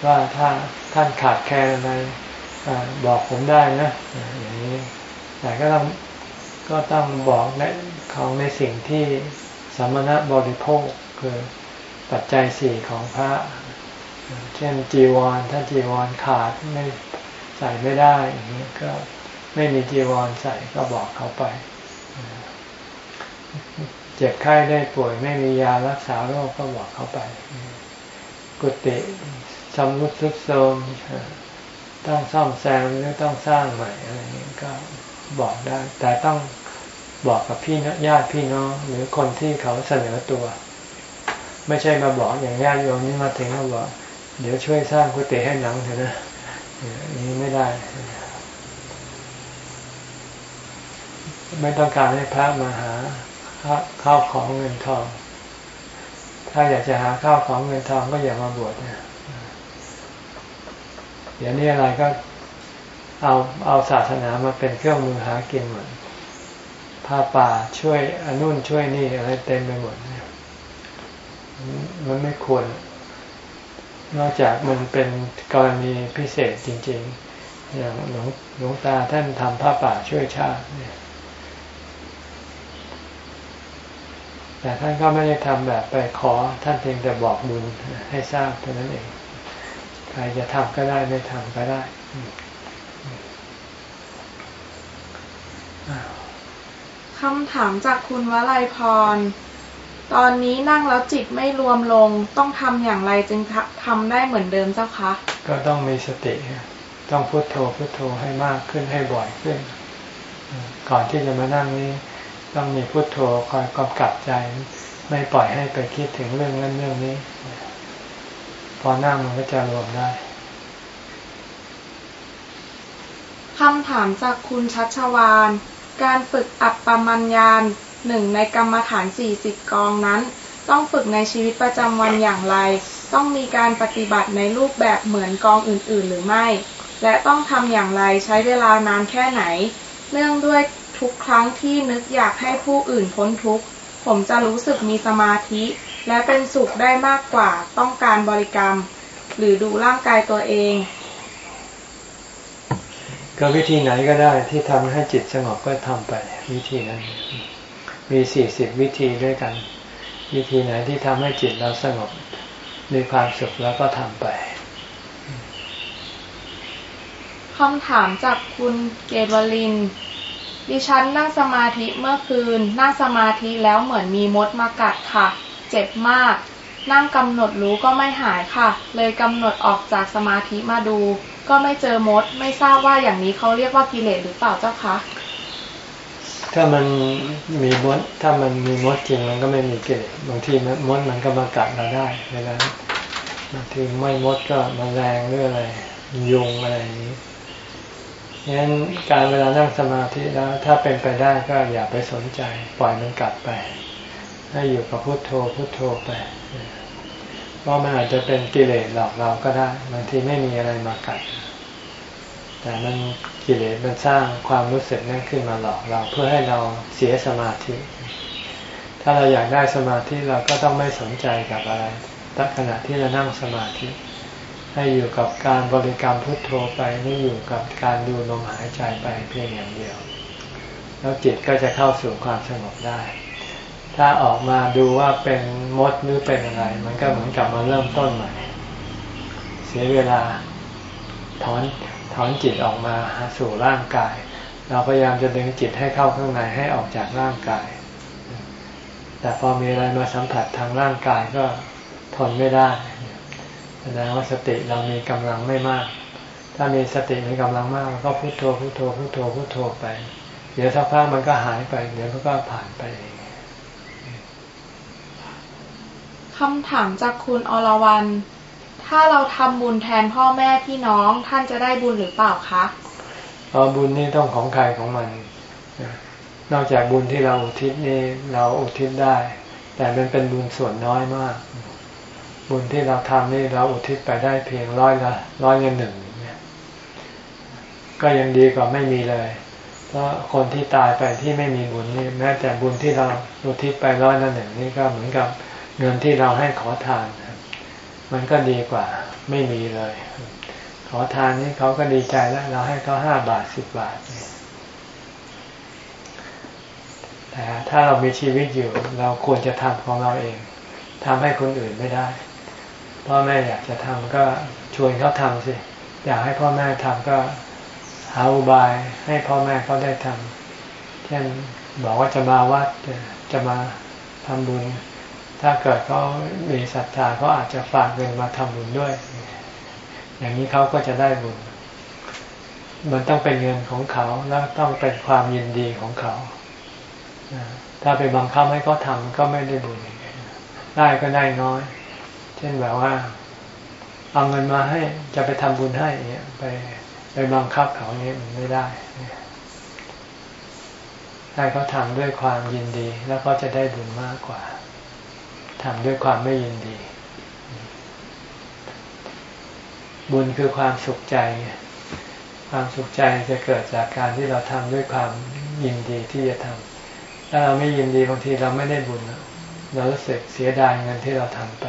ว่าถ้าท่านขาดแคลนอะไรบอกผมได้นะอย่างนี้แต่ก็ต้องก็ต้องบอกในของในสิ่งที่สมณะบริโภคคือปัจจัยสี่ของพระ เช่นจีวร ถ้าจีวรขาดไม่ใส่ไม่ได้อย่างนี้ก็ไม่มีจีวรใส่ก็บอกเขาไป เจ็บไข้ได้ป่วยไม่มียารักษาโรคก็บอกเขาไป กุฏิชำรุดทรุดโทรมต้องซ่อมแซมหรือต้องสร้างใหม่อะไรนี้ก็บอกได้ แต่ต้องบอกกับพี่ญาติพี่น้อง หรือคนที่เขาเสนอตัว ไม่ใช่มาบอกอย่างญาติโยมนี่มาถึงมาบอกเดี๋ยวช่วยสร้างกุฏิให้หนังเถอะนะนี้ไม่ได้ ไม่ต้องการให้พระมาหา ข้าวของเงินทอง ถ้าอยากจะหาข้าวของเงินทองก็อย่ามาบวชเนี่ยเดี๋ยวนี้อะไรก็เอาเอาศาสนามาเป็นเครื่องมือหากินหมดผ้าป่าช่วยอนุ่นช่วยนี่อะไรเต็มไปหมดเนี่ยมันไม่ควร นอกจากมันเป็นกรณีพิเศษจริง ๆ อย่างหลวงงตาท่านทำผ้าป่าช่วยชาติเนี่ย แต่ท่านก็ไม่ได้ทำแบบไปขอท่านเพียงแต่บอกบุญให้ทราบเท่านั้นเอง ใครจะทำก็ได้ไม่ทำก็ได้ คำถามจากคุณวลัยพร ตอนนี้นั่งแล้วจิตไม่รวมลงต้องทำอย่างไรจึงทำได้เหมือนเดิมเจ้าคะ ก็ต้องมีสติ ต้องพุโทโธพุโทโธให้มากขึ้นให้บ่อยขึ้น ก่อนที่จะมานั่งนี้ ต้องมีพุโทโธคอยกำกับใจ ไม่ปล่อยให้ไปคิดถึงเรื่องนั้นเรื่องนี้ พอนั่งมันก็จะรวมได้คำถามจากคุณชัชวาน การฝึกอัปปมัญญาหนึ่งในกรรมฐานสี่สิบกองนั้น ต้องฝึกในชีวิตประจำวันอย่างไร ต้องมีการปฏิบัติในรูปแบบเหมือนกองอื่น ๆ หรือไม่ และต้องทำอย่างไรใช้เวลานานแค่ไหน เนื่องด้วย ทุกครั้งที่นึกอยากให้ผู้อื่นพ้นทุกข์ผมจะรู้สึกมีสมาธิ และเป็นสุขได้มากกว่าต้องการบริกรรม หรือดูร่างกายตัวเอง ก็วิธีไหนก็ได้ที่ทำให้จิตสงบก็ทำไป วิธีนั้น มีสี่สิบวิธีด้วยกัน วิธีไหนที่ทำให้จิตเราสงบมีความสุขแล้วก็ทำไปคำถามจากคุณเกดวลิน ดิฉันนั่งสมาธิเมื่อคืน นั่งสมาธิแล้วเหมือนมีมดมากัดค่ะ เจ็บมาก นั่งกำหนดรู้ก็ไม่หายค่ะ เลยกำหนดออกจากสมาธิมาดู ก็ไม่เจอมด ไม่ทราบว่าอย่างนี้เขาเรียกว่ากิเลสหรือเปล่าเจ้าคะถ้ามันมีมดถ้ามันมีมดจริงมันก็ไม่มีกิเลสบางทีมดมันก็มากัดเราได้เวลาบางทีไม่มดก็มาแรงหรืออะไรยุงอะไรอย่างนี้ งั้นการเวลานั่งสมาธิแล้วถ้าเป็นไปได้ก็อย่าไปสนใจ ปล่อยมันกลับไป ให้อยู่กับพุโทโธพุโทโธไปเพราะมันอาจจะเป็นกิเลสหลอกเราก็ได้บางทีไม่มีอะไรมากัด แต่มันกิเลสมันสร้างความรู้สึกนั่นขึ้นมาหลอกเราเพื่อให้เราเสียสมาธิ ถ้าเราอยากได้สมาธิเราก็ต้องไม่สนใจกับอะไรตั้งขณะที่เรานั่งสมาธิ ให้อยู่กับการบริกรรมพุทโธไปไม่อยู่กับการดูลมหายใจไปเพียงอย่างเดียว แล้วจิตก็จะเข้าสู่ความสงบได้ ถ้าออกมาดูว่าเป็นมดหรือเป็นอะไร มันก็เหมือนกับมาเริ่มต้นใหม่ เสียเวลาถอนถอนจิตออกมาหาสู่ร่างกาย เราพยายามจะดึงจิตให้เข้าข้างในให้ออกจากร่างกาย แต่พอมีอะไรมาสัมผัสทางร่างกายก็ทนไม่ได้ แสดงว่าสติเรามีกำลังไม่มาก ถ้ามีสติมีกำลังมากก็พุโทโธพุโทโธพุโทโธพุโทโธไป เดี๋ยวสักพักมันก็หายไป เดี๋ยวมันก็ผ่านไปเองคำถามจากคุณอรวรันถ้าเราทำบุญแทนพ่อแม่พี่น้องท่านจะได้บุญหรือเปล่าคะอ๋อบุญนี่ต้องของใครของมัน นอกจากบุญที่เราอุทิศนี่เราอุทิศได้ แต่มันเป็นบุญส่วนน้อยมาก บุญที่เราทำนี่เราอุทิศไปได้เพียงร้อยละร้อยละหนึ่งเนี่ยก็ยังดีกว่าไม่มีเลย เพราะคนที่ตายไปที่ไม่มีบุญนี่แม้แต่บุญที่เราอุทิศไปร้อยละหนึ่งนี่ก็เหมือนกับเงินที่เราให้ขอทาน มันก็ดีกว่าไม่มีเลย ขอทานนี่เขาก็ดีใจแล้ว เราให้เขาห้าบาทสิบบาทแต่ถ้าเรามีชีวิตอยู่ เราควรจะทำของเราเองทำให้คนอื่นไม่ได้ พ่อแม่อยากจะทำก็ชวนเขาทำสิ อยากให้พ่อแม่ทำก็หาอุบายให้พ่อแม่เขาได้ทำเช่นบอกว่าจะมาวัดจะมาทำบุญ ถ้าเกิดเขามีศรัทธาเขาอาจจะฝากเงินมาทำบุญด้วย อย่างนี้เขาก็จะได้บุญ มันต้องเป็นเงินของเขาแล้วต้องเป็นความยินดีของเขา ถ้าไปบังคับให้เขาทำก็ไม่ได้บุญได้ก็ได้น้อย เช่นแบบว่า เอาเงินมาให้จะไปทำบุญให้เนี่ยไปไปบังคับเขาเนี่ยมันไม่ได้ให้เขาทำด้วยความยินดี แล้วก็จะได้บุญมากกว่าทำด้วยความไม่ยินดี บุญคือความสุขใจ ความสุขใจจะเกิดจากการที่เราทำด้วยความยินดีที่จะทำถ้าเราไม่ยินดีบางทีเราไม่ได้บุญเรารู้สึกเสียดายเงินที่เราทำไป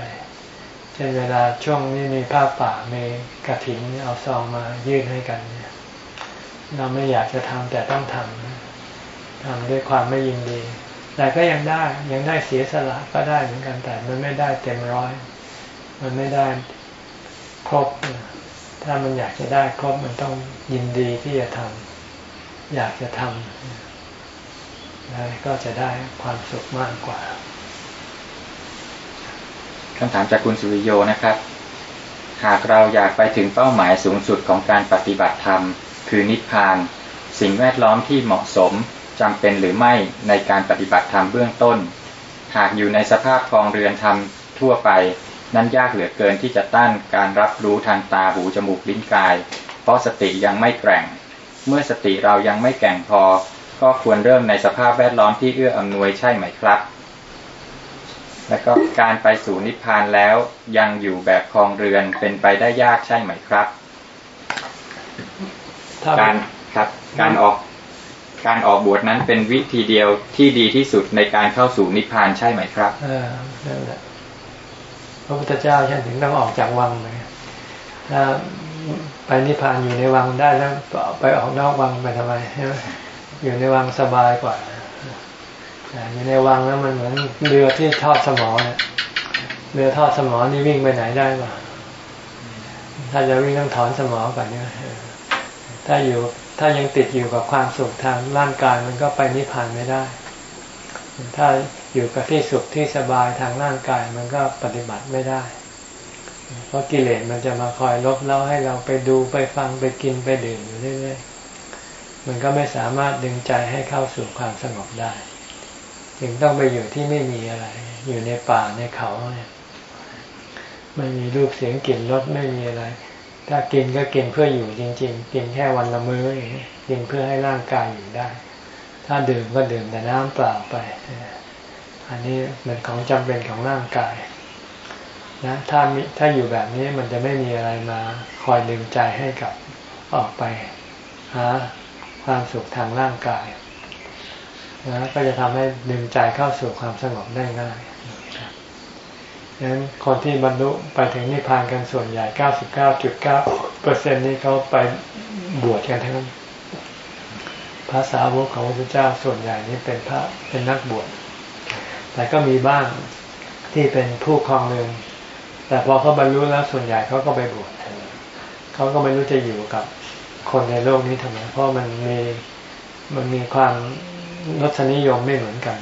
เช่นเวลาช่วงนี้มีผ้าป่ามีกระถินเอาซองมายื่นให้กันเนี่ยเราไม่อยากจะทำแต่ต้องทำทำด้วยความไม่ยินดี แต่ก็ยังได้ยังได้เสียสละก็ได้เหมือนกันแต่มันไม่ได้เต็มร้อย มันไม่ได้ครบ ถ้ามันอยากจะได้ครบมันต้องยินดีที่จะทำอยากจะทำแล้วก็จะได้ความสุขมากกว่า คำถามจากคุณสุริโยนะครับ หากเราอยากไปถึงเป้าหมายสูงสุดของการปฏิบัติธรรม คือนิพพาน สิ่งแวดล้อมที่เหมาะสมจำเป็นหรือไม่ในการปฏิบัติธรรมเบื้องต้น หากอยู่ในสภาพคลองเรือนธรรมทั่วไป นั้นยากเหลือเกินที่จะต้านการรับรู้ทางตาหูจมูกลิ้นกาย เพราะสติยังไม่แกร่ง เมื่อสติเรายังไม่แก่งพอ ก็ควรเริ่มในสภาพแวดล้อมที่เอื้ออำนวยใช่ไหมครับ แล้วก็การไปสู่นิพพานแล้วยังอยู่แบบคลองเรือนเป็นไปได้ยากใช่ไหมครับ การครับการออกการออกบวชนั้นเป็นวิธีเดียวที่ดีที่สุดในการเข้าสู่นิพพานใช่ไหมครับเออนั่นแหละพระพุทธเจ้าฉันถึงต้องออกจากวังเลยถ้าไปนิพพานอยู่ในวังได้แล้วไปออกนอกวังไปทำไมใช่ไหมอยู่ในวังสบายกว่า อยู่ในวังแล้วมันเหมือนเรือที่ทอดสมอเนี่ยเรือทอดสมอนี่วิ่งไปไหนได้บ้างถ้าจะวิ่งต้องถอนสมอก่อนเนี่ยถ้าอยู่ถ้ายังติดอยู่กับความสุขทางร่างกายมันก็ไปนิพพานไม่ได้ ถ้าอยู่กับที่สุขที่สบายทางร่างกายมันก็ปฏิบัติไม่ได้ เพราะกิเลสมันจะมาคอยลบเล้าให้เราไปดูไปฟังไปกินไปดื่มอยู่เรื่อยๆ มันก็ไม่สามารถดึงใจให้เข้าสู่ความสงบได้ จึงต้องไปอยู่ที่ไม่มีอะไร อยู่ในป่าในเขาเนี่ยไม่มีรูปเสียงกลิ่นรสไม่มีอะไร ถ้ากินก็กินเพื่ออยู่จริง ๆ กินแค่วันละมื้ออย่างนี้กินเพื่อให้ร่างกายอยู่ได้ ถ้าดื่มก็ดื่มแต่น้ำเปล่าไป อันนี้เป็นของจำเป็นของร่างกายนะถ้ามถ้าอยู่แบบนี้มันจะไม่มีอะไรมาคอยดึงใจให้กับออกไปหาความสุขทางร่างกาย นะก็จะทำให้ดึงใจเข้าสู่ความสงบได้ง่ายดังนั้นคนที่บรรลุไปถึงนิพพานกันส่วนใหญ่ 99.9เปอร์เซ็นนี้เขาไปบวชกันทั้งนั้นภาษาวกของพระพุทธเจ้าส่วนใหญ่นี้เป็นพระเป็นนักบวช แต่ก็มีบ้างที่เป็นผู้คลองเรือนแต่พอเขาบรรลุแล้วส่วนใหญ่เขาก็ไปบวชเขาก็ไม่รู้จะอยู่กับคนในโลกนี้ทำไมเพราะมันมีมันมีความ รสนิยมไม่เหมือนกัน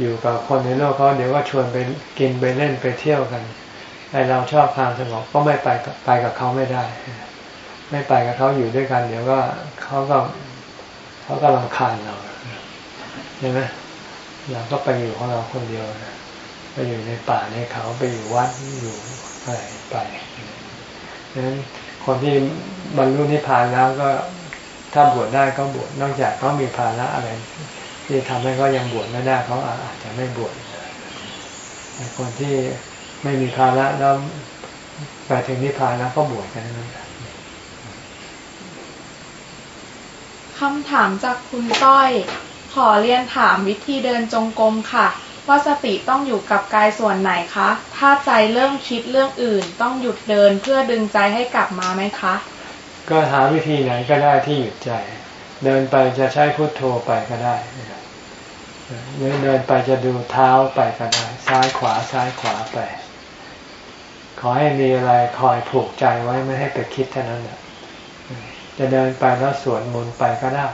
อยู่กับคนในโลกเขาเดี๋ยวก็ชวนไปกินไปเล่นไปเที่ยวกันไอเราชอบความสงบก็ไม่ไปไปกับเขาไม่ได้ ไม่ไปกับเขาอยู่ด้วยกัน เดี๋ยวก็เขาก็เขาก็ลำคาญเราใช่ไหมเราก็ไปอยู่ของเราคนเดียวไปอยู่ในป่าในเขาไปอยู่วัดอยู่อะไรไปดังนั้นคนที่บรรลุนิพพานแล้วก็ ถ้าบวชได้ก็บวชนอกจากเขามีภาระอะไร ที่ทำให้เขายังบวชไม่ได้เขาอาจจะไม่บวชคนที่ไม่มีภาระแล้วไปถึงนิพพานแล้วก็บวชกันนั่นคำถามจากคุณต้อย ขอเรียนถามวิธีเดินจงกรมค่ะ ว่าสติต้องอยู่กับกายส่วนไหนคะ ถ้าใจเริ่มคิดเรื่องอื่น ต้องหยุดเดินเพื่อดึงใจให้กลับมาไหมคะ ก็หาวิธีไหนก็ได้ที่หยุดใจ เดินไปจะใช้พุทโธไปก็ได้หรือเดินไปจะดูเท้าไปก็ได้ ซ้ายขวาซ้ายขวาไป ขอให้มีอะไรคอยผูกใจไว้ไม่ให้ไปคิดเท่านั้นแหละจะเดินไปแล้วสวนมนไปก็ได้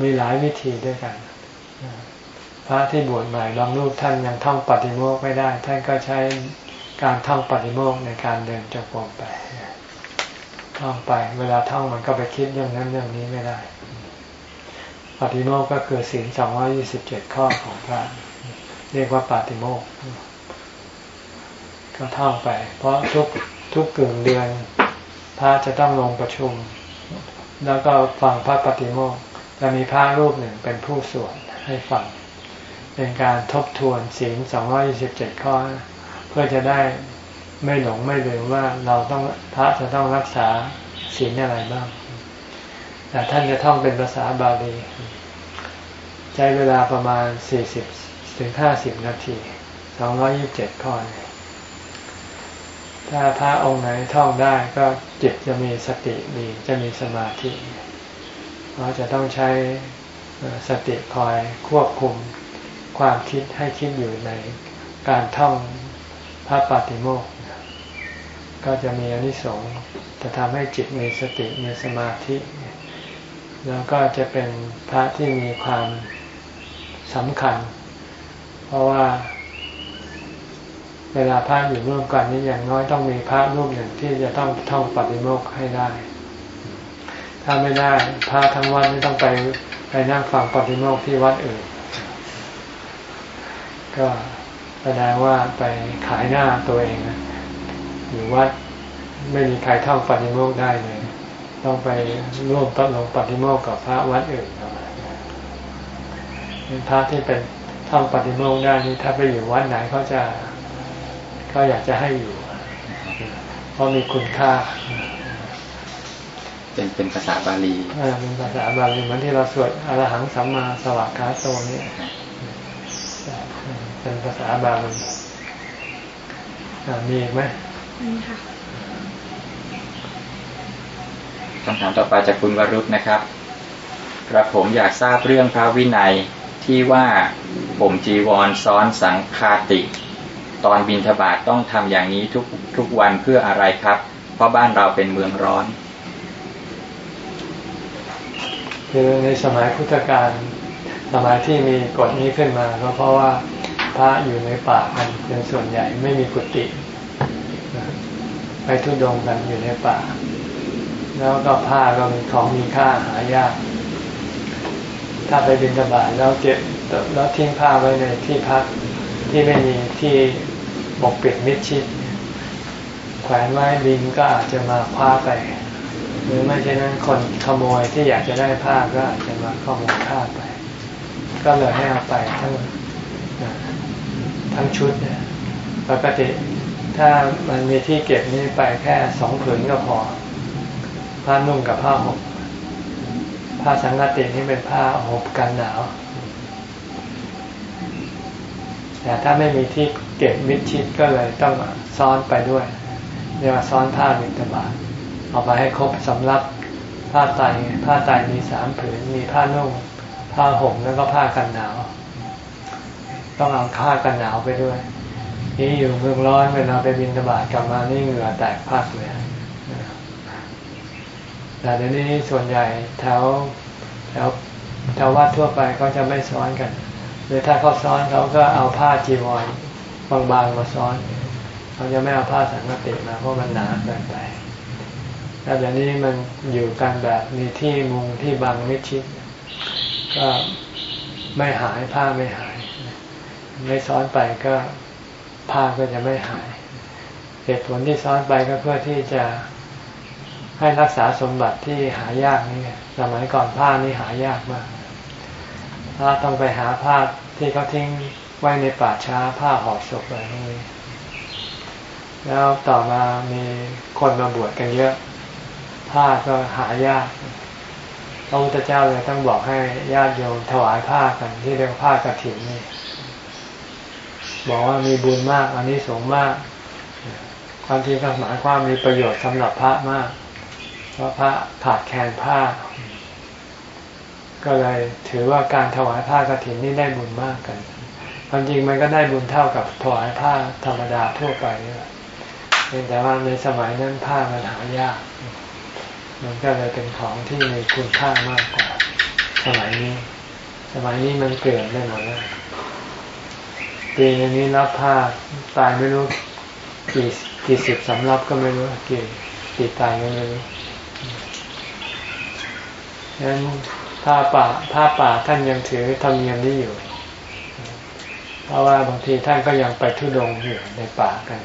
มีหลายวิธีด้วยกันพระที่บวชใหม่บางรูปท่านยังท่องปฏิโมกไม่ได้ ท่านก็ใช้การท่องปฏิโมกในการเดินจงกรมไป ท่องไป เวลาท่องมันก็ไปคิดเรื่องนั้นเรื่องนี้ไม่ได้ ปฏิโมกก็คือศีลสองร้อยี่สิบเจ็ดข้อของพระเรียกว่าปฏิโมกก็ท่องไป เพราะทุกทุกกึ่งเดือนพระจะต้องลงประชุม แล้วก็ฟังพระปฏิโมกจะมีพระรูปหนึ่งเป็นผู้สวดให้ฟัง เป็นการทบทวนศีลสองร้อยี่สิบเจ็ดข้อ เพื่อจะได้ ไม่หลงไม่ลืมว่าเราต้องพระจะต้องรักษาศีลอะไรบ้าง แต่ท่านจะท่องเป็นภาษาบาลี ใช้เวลาประมาณสี่สิบถึงห้าสิบนาทีสองร้อยิบเจ็ดข้อถ้าพระองค์ไหนท่องได้ก็จิตจะมีสติมีจะมีสมาธิเราจะต้องใช้สติคอยควบคุมความคิดให้คิดอยู่ในการท่องพระปฏิโมกข์ ก็จะมีอนิสงส์จะทำให้จิตมีสติมีสมาธิ แล้วก็จะเป็นพระที่มีความสำคัญ เพราะว่า เวลาพระอยู่ร่วมกันนี้อย่างน้อยต้องมีพระรูปหนึ่งที่จะต้องท่องปฏิโมกข์ให้ได้ ถ้าไม่ได้พระทั้งวัดไม่ต้องไปไปนั่งฟังปฏิโมกข์ที่วัดอื่น ก็แสดงว่าไปขายหน้าตัวเองนะ อยู่วัดไม่มีใครท่องปฏิโมกข์ได้เลย ต้องไปร่วมต้นลงปฏิโมกข์กับพระวัดอื่นเป็นพระที่เป็นท่องปฏิโมกข์ได้นี้ถ้าไปอยู่วัดไหนเขาจะเขาอยากจะให้อยู่ เพราะมีคุณค่า เป็นเป็นภาษาบาลีเป็นภาษาบาลีเหมือนที่เราสวดอรหังสัมมาสวัสดิ์โตนี่เป็นภาษาบาลีมีอีกไหม มีค่ะคำถามต่อไปจากคุณวรุษนะครับ กระผมอยากทราบเรื่องพระวินัยที่ว่าผมจีวรซ้อนสังคาติ ตอนบินทบาทต้องทำอย่างนี้ทุกทุกวันเพื่ออะไรครับ เพราะบ้านเราเป็นเมืองร้อน คือในสมัยพุทธกาลสมัยที่มีกฎนี้ขึ้นมาก็เพราะว่าพระอยู่ในป่ากันเป็นส่วนใหญ่ไม่มีกุฏิ ไปทุดงกันอยู่ในป่า แล้วก็ผ้าก็เป็นของมีค่าหายาก ถ้าไปบินบาตแล้วเก็บแล้วทิ้งผ้าไว้ในที่พักที่ไม่มีที่บกปิดมิดชิด แขวนไว้ลิงก็อาจจะมาคว้าไป หรือไม่เช่นนั้นคนขโมยที่อยากจะได้ผ้าก็อาจจะมาขโมยผ้าไป ก็เลยให้เอาไปทั้งทั้งชุดเนี่ยปกติ ถ้ามันมีที่เก็บนี่ไปแค่สองผืนก็พอ ผ้านุ่งกับผ้าห่มผ้าสังกตินี่เป็นผ้าห่มกันหนาว แต่ถ้าไม่มีที่เก็บมิดชิดก็เลยต้องซ้อนไปด้วยเรียกว่าซ้อนผ้ามิตบาทเอาไปให้ครบสำรับผ้าไตผ้าไตมีสามผืนมีผ้านุ่งผ้าห่มแล้วก็ผ้ากันหนาว ต้องเอาผ้ากันหนาวไปด้วย นี่อยู่เมืองร้อนเวลาไปบินตบาดกลับมานี่เหงื่อแตกพักเลยแต่เดี๋ยวนี้ส่วนใหญ่แถวแถวแถววัดทั่วไปก็จะไม่ซ้อนกัน หรือถ้าเขาซ้อนเขาก็เอาผ้าจีวรบางๆมาซ้อนเขาจะไม่เอาผ้าสังกติมาเพราะมันหนาเกินไปแล้วเดี๋ยวนี้มันอยู่กันแบบมีที่มุงที่บังมิชิดก็ไม่หายผ้าไม่หาย ไม่ซ้อนไปก็ ผ้าก็จะไม่หาย เหตุผลที่ซ้อนไปก็เพื่อที่จะให้รักษาสมบัติที่หายากนี่สมัยก่อนผ้านี่หายากมากถ้าต้องไปหาผ้าที่เขาทิ้งไว้ในป่าช้าผ้าห่อศพอะไรพวกนี้แล้วต่อมามีคนมาบวชกันเยอะ ผ้าก็หายากพระพุทธเจ้าเลยต้องบอกให้ญาติโยมถวายผ้ากันที่เรียกผ้ากระถิ่นนี่ บอกว่ามีบุญมากอันนี้สงมาก ความจริงก็หมายความมีประโยชน์สำหรับพระมาก เพราะพระขาดแคลนผ้า ก็เลยถือว่าการถวายผ้ากรถินนี่ได้บุญมากกันความจริงมันก็ได้บุญเท่ากับถวายผ้าธรรมดาทั่วไปนี่แหละแต่ว่าในสมัยนั้นผ้ามันหายาก มันก็เลยเป็นของที่มีคุณค่ามากกว่า สมัยนี้ สมัยนี้มันเกิดได้หมดแล้ว ปีนี้รับผ้าตายไม่รู้กี่กี่สิบสำรับก็ไม่รู้กี่กี่ตายก็ไม่รู้ฉะนั้นผ้าป่าผ้าป่าท่านยังถือธรรมเนียมนี้อยู่ เพราะว่าบางทีท่านก็ยังไปทุดงอยู่ในป่ากัน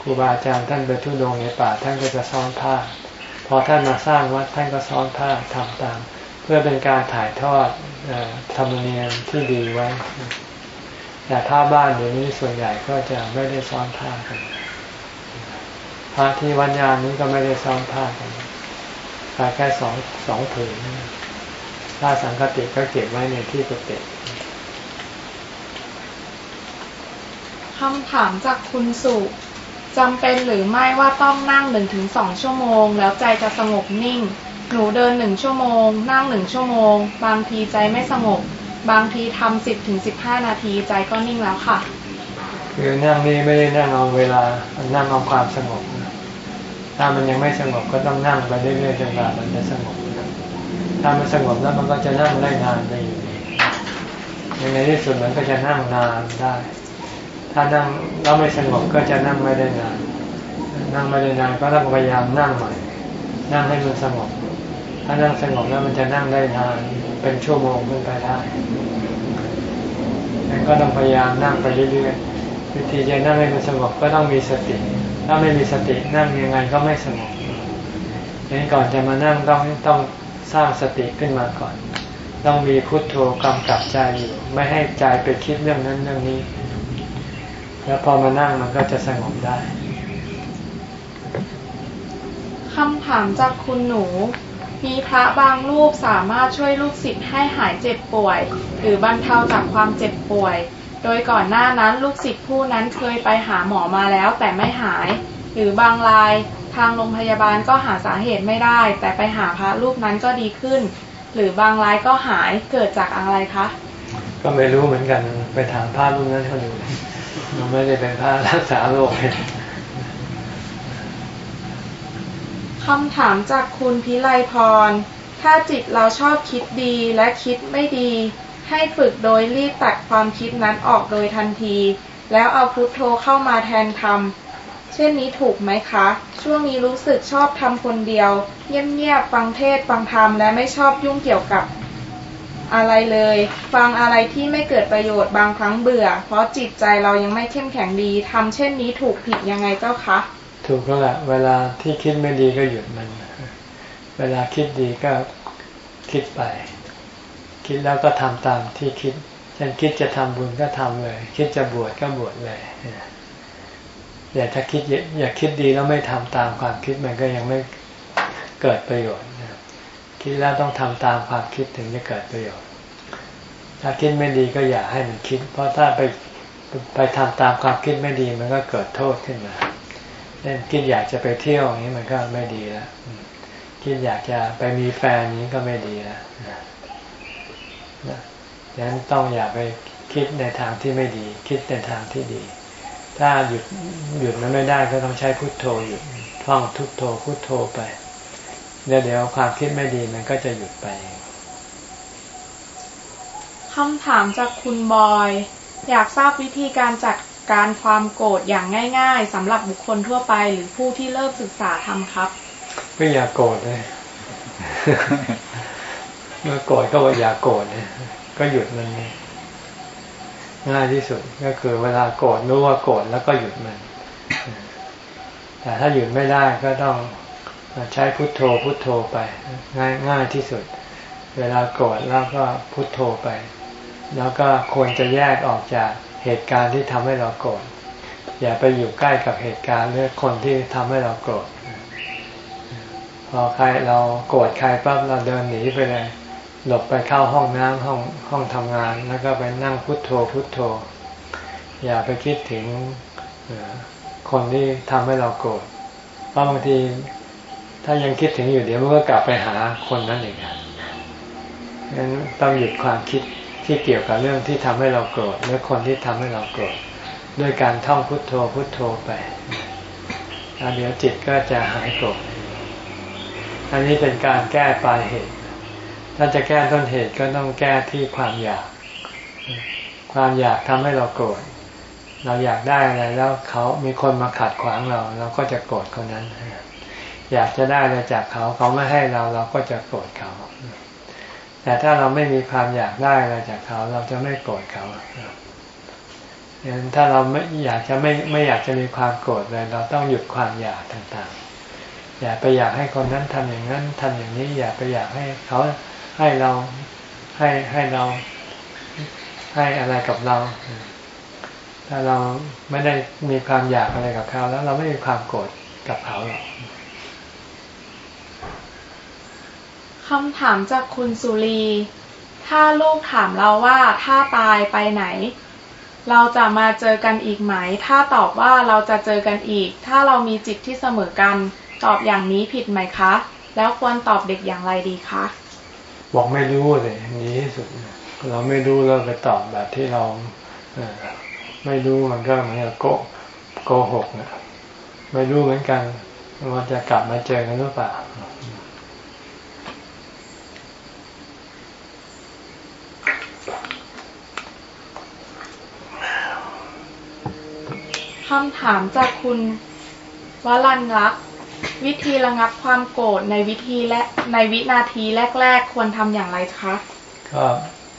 ครูบาอาจารย์ท่านไปทุดงในป่าท่านก็จะซ้อนผ้า พอท่านมาสร้างวัดท่านก็ซ้อนผ้าทำตาม เพื่อเป็นการถ่ายทอดธรรมเนียมที่ดีไว้ แต่ถ้าบ้านเดี๋ยวนี้ส่วนใหญ่ก็จะไม่ได้ซ้อนผ้ากันพระที่วัดยานนี้ก็ไม่ได้ซ้อนผ้ากันแค่สองสองผืนผ้าสังกติก็เก็บไว้ในที่กุฏิคำถามจากคุณสุจำเป็นหรือไม่ว่าต้องนั่งหนึ่งถึงสองชั่วโมง แล้วใจจะสงบนิ่ง หนูเดินหนึ่งชั่วโมง นั่งหนึ่งชั่วโมง บางทีใจไม่สงบ บางทีทำสิบถึงสิบห้านาทีใจก็นิ่งแล้วค่ะ คือนั่งนี่ไม่ได้นั่งเอาเวลานั่งเอาความสงบถ้ามันยังไม่สงบก็ต้องนั่งไปเรื่อยๆจนกว่ามันจะสงบถ้ามันสงบแล้วมันก็จะนั่งได้นานไปอยู่ในที่สุดมันก็จะนั่งนานได้ ถ้านั่งแล้วไม่สงบก็จะนั่งไม่ได้นาน นั่งไม่ได้นานก็ต้องพยายามนั่งใหม่ นั่งให้มันสงบ ถ้านั่งสงบแล้วมันจะนั่งได้นานเป็นชั่วโมงขึ้นไปได้งั้นก็ต้องพยายามนั่งไปเรื่อยๆ วิธีจะนั่งให้มันสงบก็ต้องมีสติ ถ้าไม่มีสตินั่งยังไงก็ไม่สงบงั้นก่อนจะมานั่งต้องต้องสร้างสติขึ้นมาก่อน ต้องมีพุทโธกำกับใจอยู่ไม่ให้ใจไปคิดเรื่องนั้นเรื่องนี้ แล้วพอมานั่งมันก็จะสงบได้คำถามจากคุณหนู มีพระบางรูปสามารถช่วยลูกศิษย์ให้หายเจ็บป่วย หรือบรรเทาจากความเจ็บป่วย โดยก่อนหน้านั้นลูกศิษย์ผู้นั้นเคยไปหาหมอมาแล้วแต่ไม่หาย หรือบางรายทางโรงพยาบาลก็หาสาเหตุไม่ได้ แต่ไปหาพระรูปนั้นก็ดีขึ้น หรือบางรายก็หายเกิดจากอะไรคะ ก็ไม่รู้เหมือนกันไปถามพระรูปนั้นเขาดูเราไม่ได้เป็นพระรักษาโรค คำถามจากคุณพิไลพร ถ้าจิตเราชอบคิดดีและคิดไม่ดี ให้ฝึกโดยรีบตัดความคิดนั้นออกโดยทันที แล้วเอาพุทโธเข้ามาแทนทำเช่นนี้ถูกไหมคะ ช่วงนี้รู้สึกชอบทำคนเดียว เงียบๆฟังเทศฟังธรรมและไม่ชอบยุ่งเกี่ยวกับอะไรเลย ฟังอะไรที่ไม่เกิดประโยชน์บางครั้งเบื่อ เพราะจิตใจเรายังไม่เข้มแข็งดีทำเช่นนี้ถูกผิดยังไงเจ้าคะ ถูกแล้วแหละเวลาที่คิดไม่ดีก็หยุดมัน เวลาคิดดีก็คิดไป คิดแล้วก็ทำตามที่คิดเช่นคิดจะทำบุญก็ทำเลย คิดจะบวชก็บวชเลยอย่าถ้าคิดอย่าคิดดีแล้วไม่ทำตามความคิดมันก็ยังไม่เกิดประโยชน์คิดแล้วต้องทำตามความคิดถึงจะเกิดประโยชน์ ถ้าคิดไม่ดีก็อย่าให้มันคิด เพราะถ้าไปไปทำตามความคิดไม่ดีมันก็เกิดโทษขึ้นมา เช่นคิดอยากจะไปเที่ยวอย่างนี้มันก็ไม่ดีแล้วคิดอยากจะไปมีแฟนนี้ก็ไม่ดีแล้วดังนั้นต้องอย่าไปคิดในทางที่ไม่ดี คิดในทางที่ดี ถ้าหยุดหยุดมันไม่ได้ก็ต้องใช้พุทโธหยุดท่องทุกโธพุทโธไปเดี๋ยวเดี๋ยวความคิดไม่ดีมันก็จะหยุดไปคำถามจากคุณบอย อยากทราบวิธีการจัด การความโกรธอย่างง่ายๆสำหรับบุคคลทั่วไป หรือผู้ที่เริ่มศึกษาทำครับก็อย่าโกรธเลยเมื่อโกรธก็ว่าอย่าโกรธเนี่ยก็หยุดมันง่ายที่สุดก็คือเวลาโกรธรู้ว่าโกรธแล้วก็หยุดมัน แต่ถ้าหยุดไม่ได้ก็ต้องใช้พุทโธพุทโธไป ง่ายง่ายที่สุด เวลาโกรธแล้วก็พุทโธไป แล้วก็ควรจะแยกออกจาก เหตุการณ์ที่ทำให้เราโกรธอย่าไปอยู่ใกล้กับเหตุการณ์หรือคนที่ทำให้เราโกรธพอใครเราโกรธใครปั๊บเราเดินหนีไปเลยหลบไปเข้าห้องน้ำห้องห้องทำงาน แล้วก็ไปนั่งพุทโธพุทโธ อย่าไปคิดถึงคนที่ทำให้เราโกรธเพราะบางทีถ้ายังคิดถึงอยู่เดี๋ยวมันก็กลับไปหาคนนั้นอีกงั้นต้องหยุดความคิด ที่เกี่ยวกับเรื่องที่ทำให้เราโกรธหรือคนที่ทำให้เราโกรธด้วยการท่องพุทโธพุทโธไปแล้วเดี๋ยวจิตก็จะหายโกรธอันนี้เป็นการแก้ปลายเหตุ ถ้าจะแก้ต้นเหตุก็ต้องแก้ที่ความอยาก ความอยากทำให้เราโกรธเราอยากได้อะไรแล้วเขามีคนมาขัดขวางเรา เราก็จะโกรธคนนั้น อยากจะได้อะไรจากเขาเขาไม่ให้เราเราก็จะโกรธเขา แต่ถ้าเราไม่มีความอยากได้อะไรจากเขา เราจะไม่โกรธเขาดังนั้นถ้าเราไม่อยากจะไม่ไม่อยากจะมีความโกรธเลย เราต้องหยุดความอยากต่างๆ อย่าไปอยากให้คนนั้นทำอย่างนั้นทำอย่างนี้ อย่าไปอยากให้เขาให้เราให้ให้เราให้อะไรกับเรา ถ้าเราไม่ได้มีความอยากอะไรกับเขา แล้วเราไม่มีความโกรธกับเขาหรอก คำถามจากคุณสุรี ถ้าลูกถามเราว่าถ้าตายไปไหน เราจะมาเจอกันอีกไหม ถ้าตอบว่าเราจะเจอกันอีก ถ้าเรามีจิตที่เสมอกัน ตอบอย่างนี้ผิดไหมคะ แล้วควรตอบเด็กอย่างไรดีคะบอกไม่รู้เลยนี้ที่สุด เราไม่รู้เราไปตอบแบบที่เราไม่รู้มันก็เหมือนกับโกโกหกนะไม่รู้เหมือนกันว่าจะกลับมาเจอกันหรือเปล่า คำถามจากคุณวรันรัก วิธีระงับความโกรธในวิธีและในวินาทีแรก ๆ ควรทำอย่างไรคะ ก็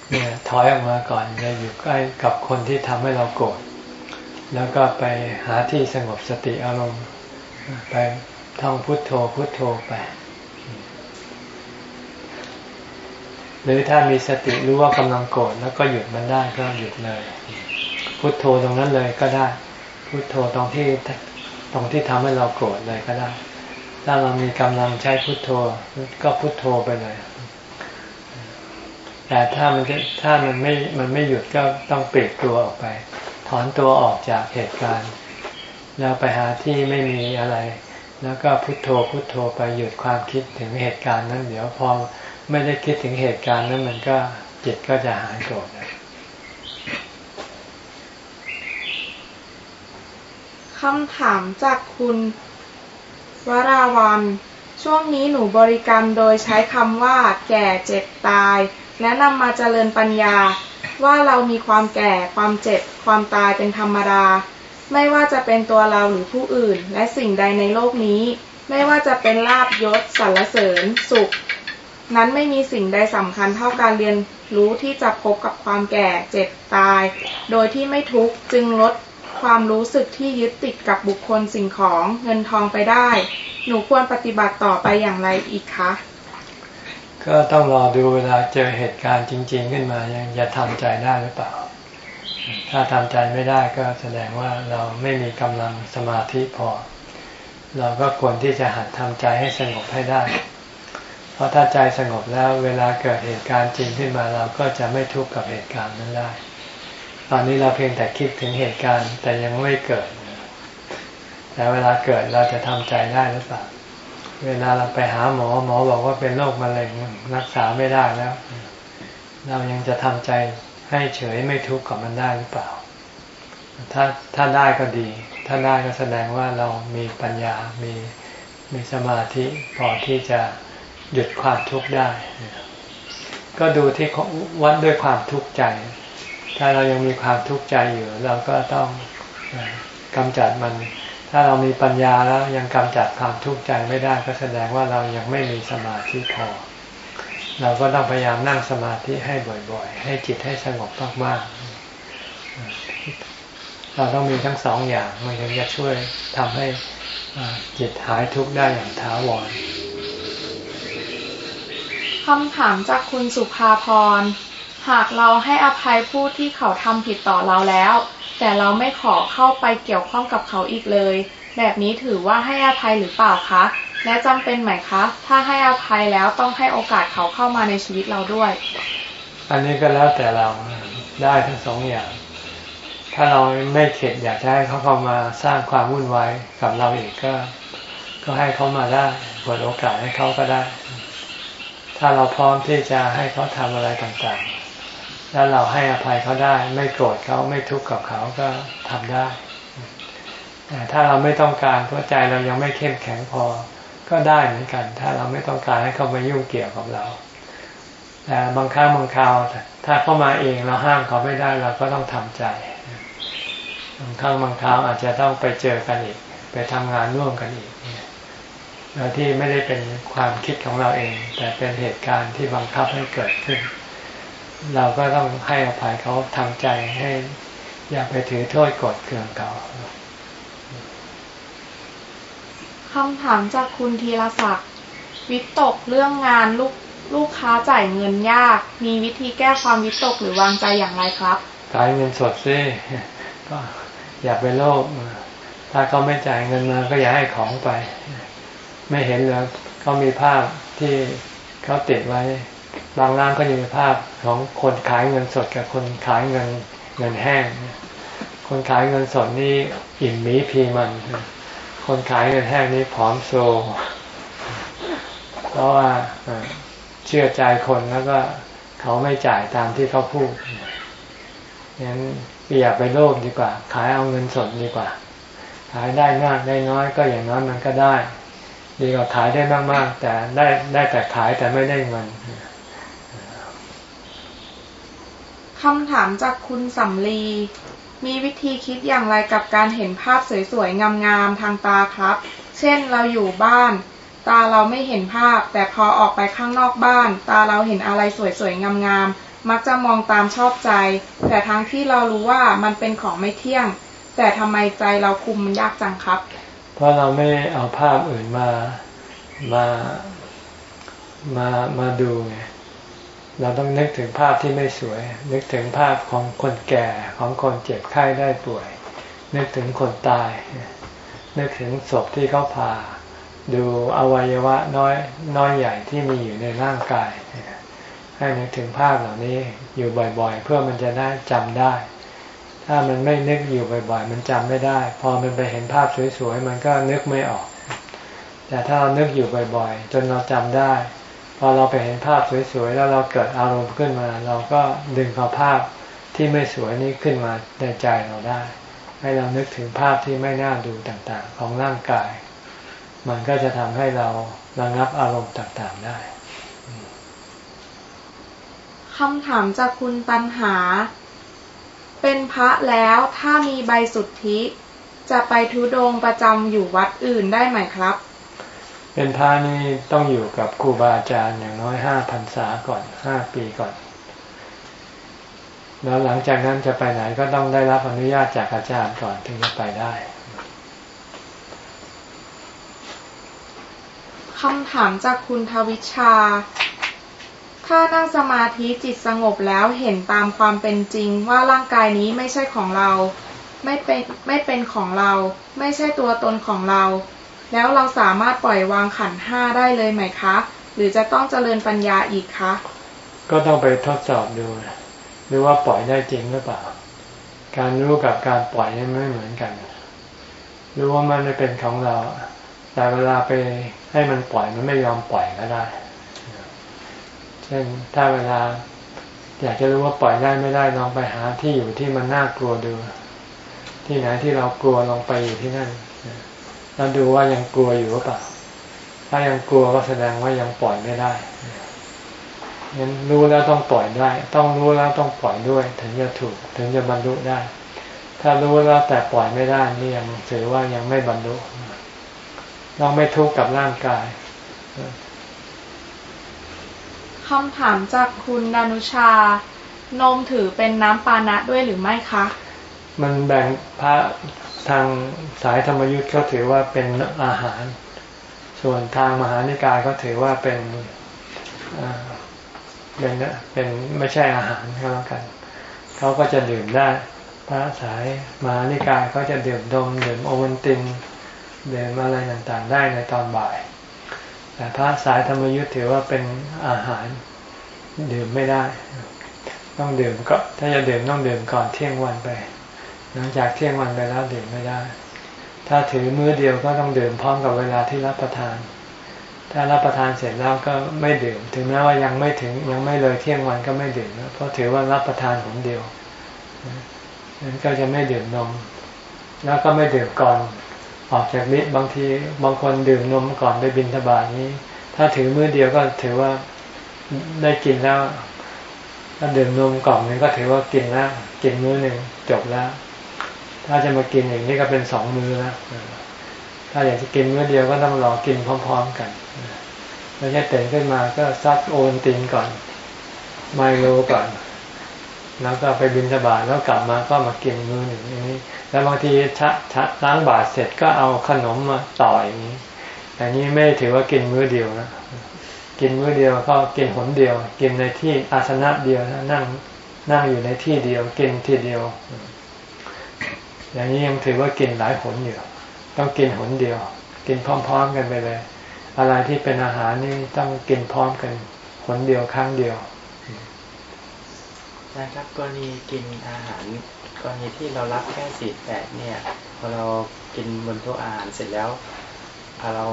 เนี่ยถอยออกมาก่อนอย่าอยู่ใกล้กับคนที่ทำให้เราโกรธแล้วก็ไปหาที่สงบสติอารมณ์ ไปท่องพุทโธพุทโธไป หรือถ้ามีสติรู้ว่ากำลังโกรธแล้วก็หยุดมันได้ก็หยุดเลย พุทโธตรงนั้นเลยก็ได้ พุโทโธตรงที่ตรงที่ทำให้เราโกรธเลยก็ได้ ถ้าเรามีกำลังใช้พุทโธก็พุทโธไปเลย แต่ถ้ามันถ้ามันไม่มันไม่หยุดก็ต้องเปลี่ยนตัวออกไป ถอนตัวออกจากเหตุการณ์แล้วไปหาที่ไม่มีอะไร แล้วก็พุทโธพุทโธไปหยุดความคิดถึงเหตุการณ์นั้น เดี๋ยวพอไม่ได้คิดถึงเหตุการณ์นั้นมันก็จิตก็จะหายโกรธ คำถามจากคุณวราวัน ช่วงนี้หนูบริกรรมโดยใช้คำว่า แก่เจ็บตาย และนำมาเจริญปัญญา ว่าเรามีความแก่ความเจ็บ ความตายเป็นธรรมดา ไม่ว่าจะเป็นตัวเราหรือผู้อื่น และสิ่งใดในโลกนี้ ไม่ว่าจะเป็นลาบยศสรรเสริญ สุข นั้นไม่มีสิ่งใดสำคัญเท่าการเรียนรู้ที่จะพบกับความแก่เจ็บตาย โดยที่ไม่ทุกข์จึงลด ความรู้สึกที่ยึดติดกับบุคคลสิ่งของเงินทองไปได้ หนูควรปฏิบัติต่อไปอย่างไรอีกคะก็ต้องรอดูเวลาเจอเหตุการณ์จริง ๆ ขึ้นมายังจะทำใจได้หรือเปล่า ถ้าทำใจไม่ได้ก็แสดงว่าเราไม่มีกำลังสมาธิพอ เราก็ควรที่จะหัดทำใจให้สงบให้ได้ เพราะถ้าใจสงบแล้วเวลาเกิดเหตุการณ์จริงขึ้นมาเราก็จะไม่ทุกข์กับเหตุการณ์นั้นได้ ตอนนี้เราเพียงแต่คิดถึงเหตุการณ์ แต่ยังไม่เกิด แต่เวลาเกิดเราจะทำใจได้หรือเปล่า เวลาเราไปหาหมอหมอบอกว่าเป็นโรคมะเร็งรักษาไม่ได้แล้ว เรายังจะทำใจให้เฉยไม่ทุกข์กับมันได้หรือเปล่า ถ้าถ้าได้ก็ดี ถ้าได้ก็แสดงว่าเรามีปัญญา มีมีสมาธิพอที่จะหยุดความทุกข์ได้ ก็ดูที่วัดด้วยความทุกข์ใจ ถ้าเรายังมีความทุกข์ใจอยู่ เราก็ต้องกำจัดมัน ถ้าเรามีปัญญาแล้วยังกำจัดความทุกข์ใจไม่ได้ ก็แสดงว่าเรายังไม่มีสมาธิพอ เราก็ต้องพยายามนั่งสมาธิให้บ่อยๆ ให้จิตให้สงบมากๆ เราต้องมีทั้งสองอย่างมันถึงจะช่วยทำให้จิตหายทุกข์ได้อย่างถาวรคำถามจากคุณสุภาพร หากเราให้อภัยผู้ที่เขาทำผิดต่อเราแล้ว แต่เราไม่ขอเข้าไปเกี่ยวข้องกับเขาอีกเลย แบบนี้ถือว่าให้อภัยหรือเปล่าคะ และจำเป็นไหมคะ ถ้าให้อภัยแล้วต้องให้โอกาสเขาเข้ามาในชีวิตเราด้วย อันนี้ก็แล้วแต่เราได้ทั้งสองอย่าง ถ้าเราไม่เข็ดอยากจะให้เขาเข้ามาสร้างความวุ่นวายกับเราอีกก็ ก็ให้เขามาได้เปิดโอกาสให้เขาก็ได้ ถ้าเราพร้อมที่จะให้เขาทำอะไรต่างๆ แล้วเราให้อภัยเขาได้ ไม่โกรธเขาไม่ทุกข์กับเขาก็ทำได้แต่ถ้าเราไม่ต้องการเพราะใจเรายังไม่เข้มแข็งพอ ก็ได้เหมือนกัน ถ้าเราไม่ต้องการให้เขามายุ่งเกี่ยวกับเราแต่บางครั้งบางคราวถ้าเขามาเองเราห้ามเขาไม่ได้เราก็ต้องทำใจบางครั้งบางคราวอาจจะต้องไปเจอกันอีก ไปทำงานร่วมกันอีกโดยที่ไม่ได้เป็นความคิดของเราเอง แต่เป็นเหตุการณ์ที่บังคับให้เกิดขึ้น เราก็ต้องให้อภัยเขาทางใจให้ อย่าไปถือโทษกดเกลื่อนเก่าคำถามจากคุณธีรศักดิ์วิตกเรื่องงานลูกลูกค้าจ่ายเงินยาก มีวิธีแก้ความวิตกหรือวางใจอย่างไรครับจ่ายเงินสดซิก็อย่าไปโลภถ้าเขาไม่จ่ายเงินมาก็อย่าให้ของไป ไม่เห็นเลยเขามีภาพที่เขาติดไว้ บางร้านก็จะมีภาพของคนขายเงินสดกับคนขายเงินเงินแห้ง คนขายเงินสดนี่อิ่มมีพีมัน คนขายเงินแห้งนี่ผอมโซ เพราะว่าเชื่อใจคนแล้วก็เขาไม่จ่ายตามที่เขาพูดงั้นอย่าไปโลภดีกว่า ขายเอาเงินสดดีกว่า ขายได้มากได้น้อยก็อย่างน้อยมันก็ได้ ดีกว่าขายได้มากๆ แต่ได้ได้แต่ขายแต่ไม่ได้เงิน คำถามจากคุณสำลี มีวิธีคิดอย่างไรกับการเห็นภาพสวยๆ งามๆ ทางตาครับ เช่นเราอยู่บ้าน ตาเราไม่เห็นภาพ แต่พอออกไปข้างนอกบ้าน ตาเราเห็นอะไรสวยๆ งามๆ มักจะมองตามชอบใจ แต่ทั้งที่เรารู้ว่ามันเป็นของไม่เที่ยง แต่ทำไมใจเราคุมมันยากจังครับ เพราะเราไม่เอาภาพอื่นมา มา มา มาดูไง เราต้องนึกถึงภาพที่ไม่สวย นึกถึงภาพของคนแก่ของคนเจ็บไข้ได้ป่วย นึกถึงคนตาย นึกถึงศพที่เขาผ่าดูอวัยวะน้อยน้อยใหญ่ที่มีอยู่ในร่างกาย ให้นึกถึงภาพเหล่านี้อยู่บ่อยๆ เพื่อมันจะได้จำได้ ถ้ามันไม่นึกอยู่บ่อยๆ มันจำไม่ได้ พอมันไปเห็นภาพสวยๆ มันก็นึกไม่ออก แต่ถ้าเรานึกอยู่บ่อยๆ จนเราจำได้ พอเราไปเห็นภาพสวยๆแล้วเราเกิดอารมณ์ขึ้นมา เราก็ดึงเอาภาพที่ไม่สวยนี้ขึ้นมาในใจเราได้ ให้เรานึกถึงภาพที่ไม่น่าดูต่างๆ ของร่างกาย มันก็จะทำให้เราระงับอารมณ์ต่างๆได้คำถามจากคุณตันหา เป็นพระแล้วถ้ามีใบสุทธิ จะไปทุดงประจำอยู่วัดอื่นได้ไหมครับ เป็นพระนี่ต้องอยู่กับครูบาอาจารย์อย่างน้อยห้าพรรษาก่อนห้าปีก่อน แล้วหลังจากนั้นจะไปไหนก็ต้องได้รับอนุญาตจากอาจารย์ก่อนถึงจะไปได้คำถามจากคุณทวิชา ถ้านั่งสมาธิจิตสงบแล้วเห็นตามความเป็นจริงว่าร่างกายนี้ไม่ใช่ของเรา ไม่เป็นไม่เป็นของเรา ไม่ใช่ตัวตนของเรา แล้วเราสามารถปล่อยวางขันห้าได้เลยไหมคะ หรือจะต้องเจริญปัญญาอีกคะ ก็ต้องไปทดสอบดูหรือว่าปล่อยได้จริงหรือเปล่า การรู้กับการปล่อยนี่ไม่เหมือนกันรู้ว่ามันเป็นของเรา แต่เวลาไปให้มันปล่อยมันไม่ยอมปล่อยก็ได้ เช่นถ้าเวลา อยากจะรู้ว่าปล่อยได้ไม่ได้ลองไปหาที่อยู่ที่มันน่ากลัวดู ที่ไหนที่เรากลัวลองไปอยู่ที่นั่น แล้วดูว่ายังกลัวอยู่หรือเปล่า ถ้ายังกลัวก็แสดงว่ายังปล่อยไม่ได้งั้นรู้แล้วต้องปล่อยได้ ต้องรู้แล้วต้องปล่อยด้วย ถึงจะถูก ถึงจะบรรลุได้ ถ้ารู้แล้วแต่ปล่อยไม่ได้นี่ยังถือว่ายังไม่บรรลุต้องไม่ทุกข์กับร่างกายคำถามจากคุณนานุชา นมถือเป็นน้ำปานะด้วยหรือไม่คะ มันแบ่งพระ ทางสายธรรมยุทธ์เขาถือว่าเป็นอาหาร ส่วนทางมหานิกายเขาถือว่าเป็นเป็นเป็นไม่ใช่อาหารก็แล้วกัน เขาก็จะดื่มได้ พระสายมานิกายเขาจะดื่มดมดื่มโอวัลตินดื่มอะไรต่างๆ ได้ในตอนบ่าย แต่พระสายธรรมยุทธ์ถือว่าเป็นอาหารดื่มไม่ได้ ต้องดื่มก็ถ้าจะดื่มต้องดื่มก่อนเที่ยงวันไป หลังจากเที่ยงวันไปแล้วดื่มไม่ได้ ถ้าถือมื้อเดียวก็ต้องดื่มพร้อมกับเวลาที่รับประทาน ถ้ารับประทานเสร็จแล้วก็ไม่ดื่ม ถึงแม้ว่ายังไม่ถึงยังไม่เลยเที่ยงวันก็ไม่ดื่มเพราะถือว่ารับประทานผมเดียวนั้นก็จะไม่ดื่มนม แล้วก็ไม่ดื่มก่อนออกจากมิตรบางทีบางคนดื่มนมก่อนไปบินทบาทนี้ ถ้าถือมื้อเดียวก็ถือว่าได้กินแล้วถ้าดื่มนมกล่องนึงก็ถือว่ากินแล้วกินมื้อหนึ่งจบแล้ว ถ้าจะมากินอย่างนี้ก็เป็นสองมือแล้วถ้าอยากจะกินมื่อเดียวก็ต้องรอกินพร้อม ๆกันไม่ใช่ตื่นขึ้นมาก็ซัดโอนตินก่อน ไมโลก่อน แล้วก็ไปบินสบายแล้วกลับมาก็มากินมื้อหนึ่งอย่างนี้ แล้วบางทีชะชะล้างบาทเสร็จก็เอาขนมมาต่ออย่างนี้ แต่นี้ไม่ถือว่ากินมื้อเดียวนะกินมื้อเดียวก็กินหนเดียว กินในที่อาสนะเดียวนะนั่งนั่งอยู่ในที่เดียว กินทีเดียว อย่างนี้ยังถือว่ากินหลายหนอยู่ ต้องกินหนเดียว กินพร้อม ๆ กันไปเลย อะไรที่เป็นอาหารนี่ต้องกินพร้อมกันหนเดียวครั้งเดียวนะครับกรณีกินอาหารกรณีที่เรารับแค่สี่แปดเนี่ยพอเรากินบนโต๊ะอาหารเสร็จแล้วพอเรา